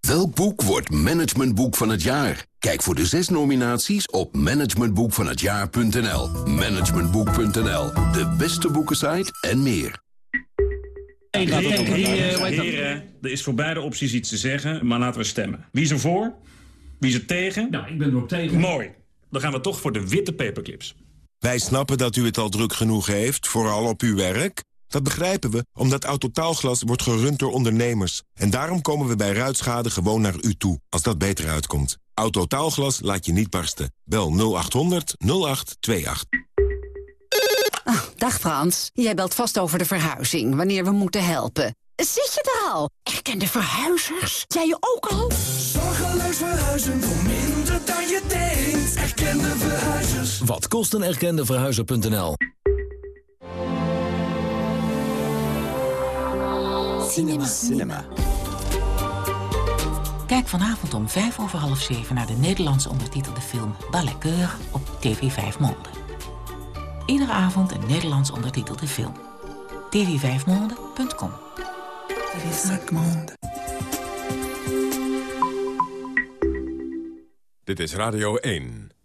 Welk boek wordt managementboek van het jaar? Kijk voor de zes nominaties op managementboekvanhetjaar.nl. Managementboek.nl, de beste boekensite en meer. Heren, er is voor beide opties iets te zeggen, maar laten we stemmen. Wie is er voor? Wie is er tegen? Nou, ik ben erop tegen. Mooi. Dan gaan we toch voor de witte paperclips. Wij snappen dat u het al druk genoeg heeft, vooral op uw werk. Dat begrijpen we, omdat Autotaalglas wordt gerund door ondernemers. En daarom komen we bij ruitschade gewoon naar u toe, als dat beter uitkomt. Autotaalglas laat je niet barsten. Bel 0800 0828. Ah, dag Frans, jij belt vast over de verhuizing, wanneer we moeten helpen. Zit je er al? Erkende verhuizers? Jij je ook al? Verhuizen voor minder dan je denkt. Erkende verhuizers. Wat kost een erkende verhuizer.nl? Cinema. Cinema. Kijk vanavond om vijf over half zeven naar de Nederlands ondertitelde film Balletkeur op TV 5 Monde. Iedere avond een Nederlands ondertitelde film. tv5monde.com Dit is Radio 1.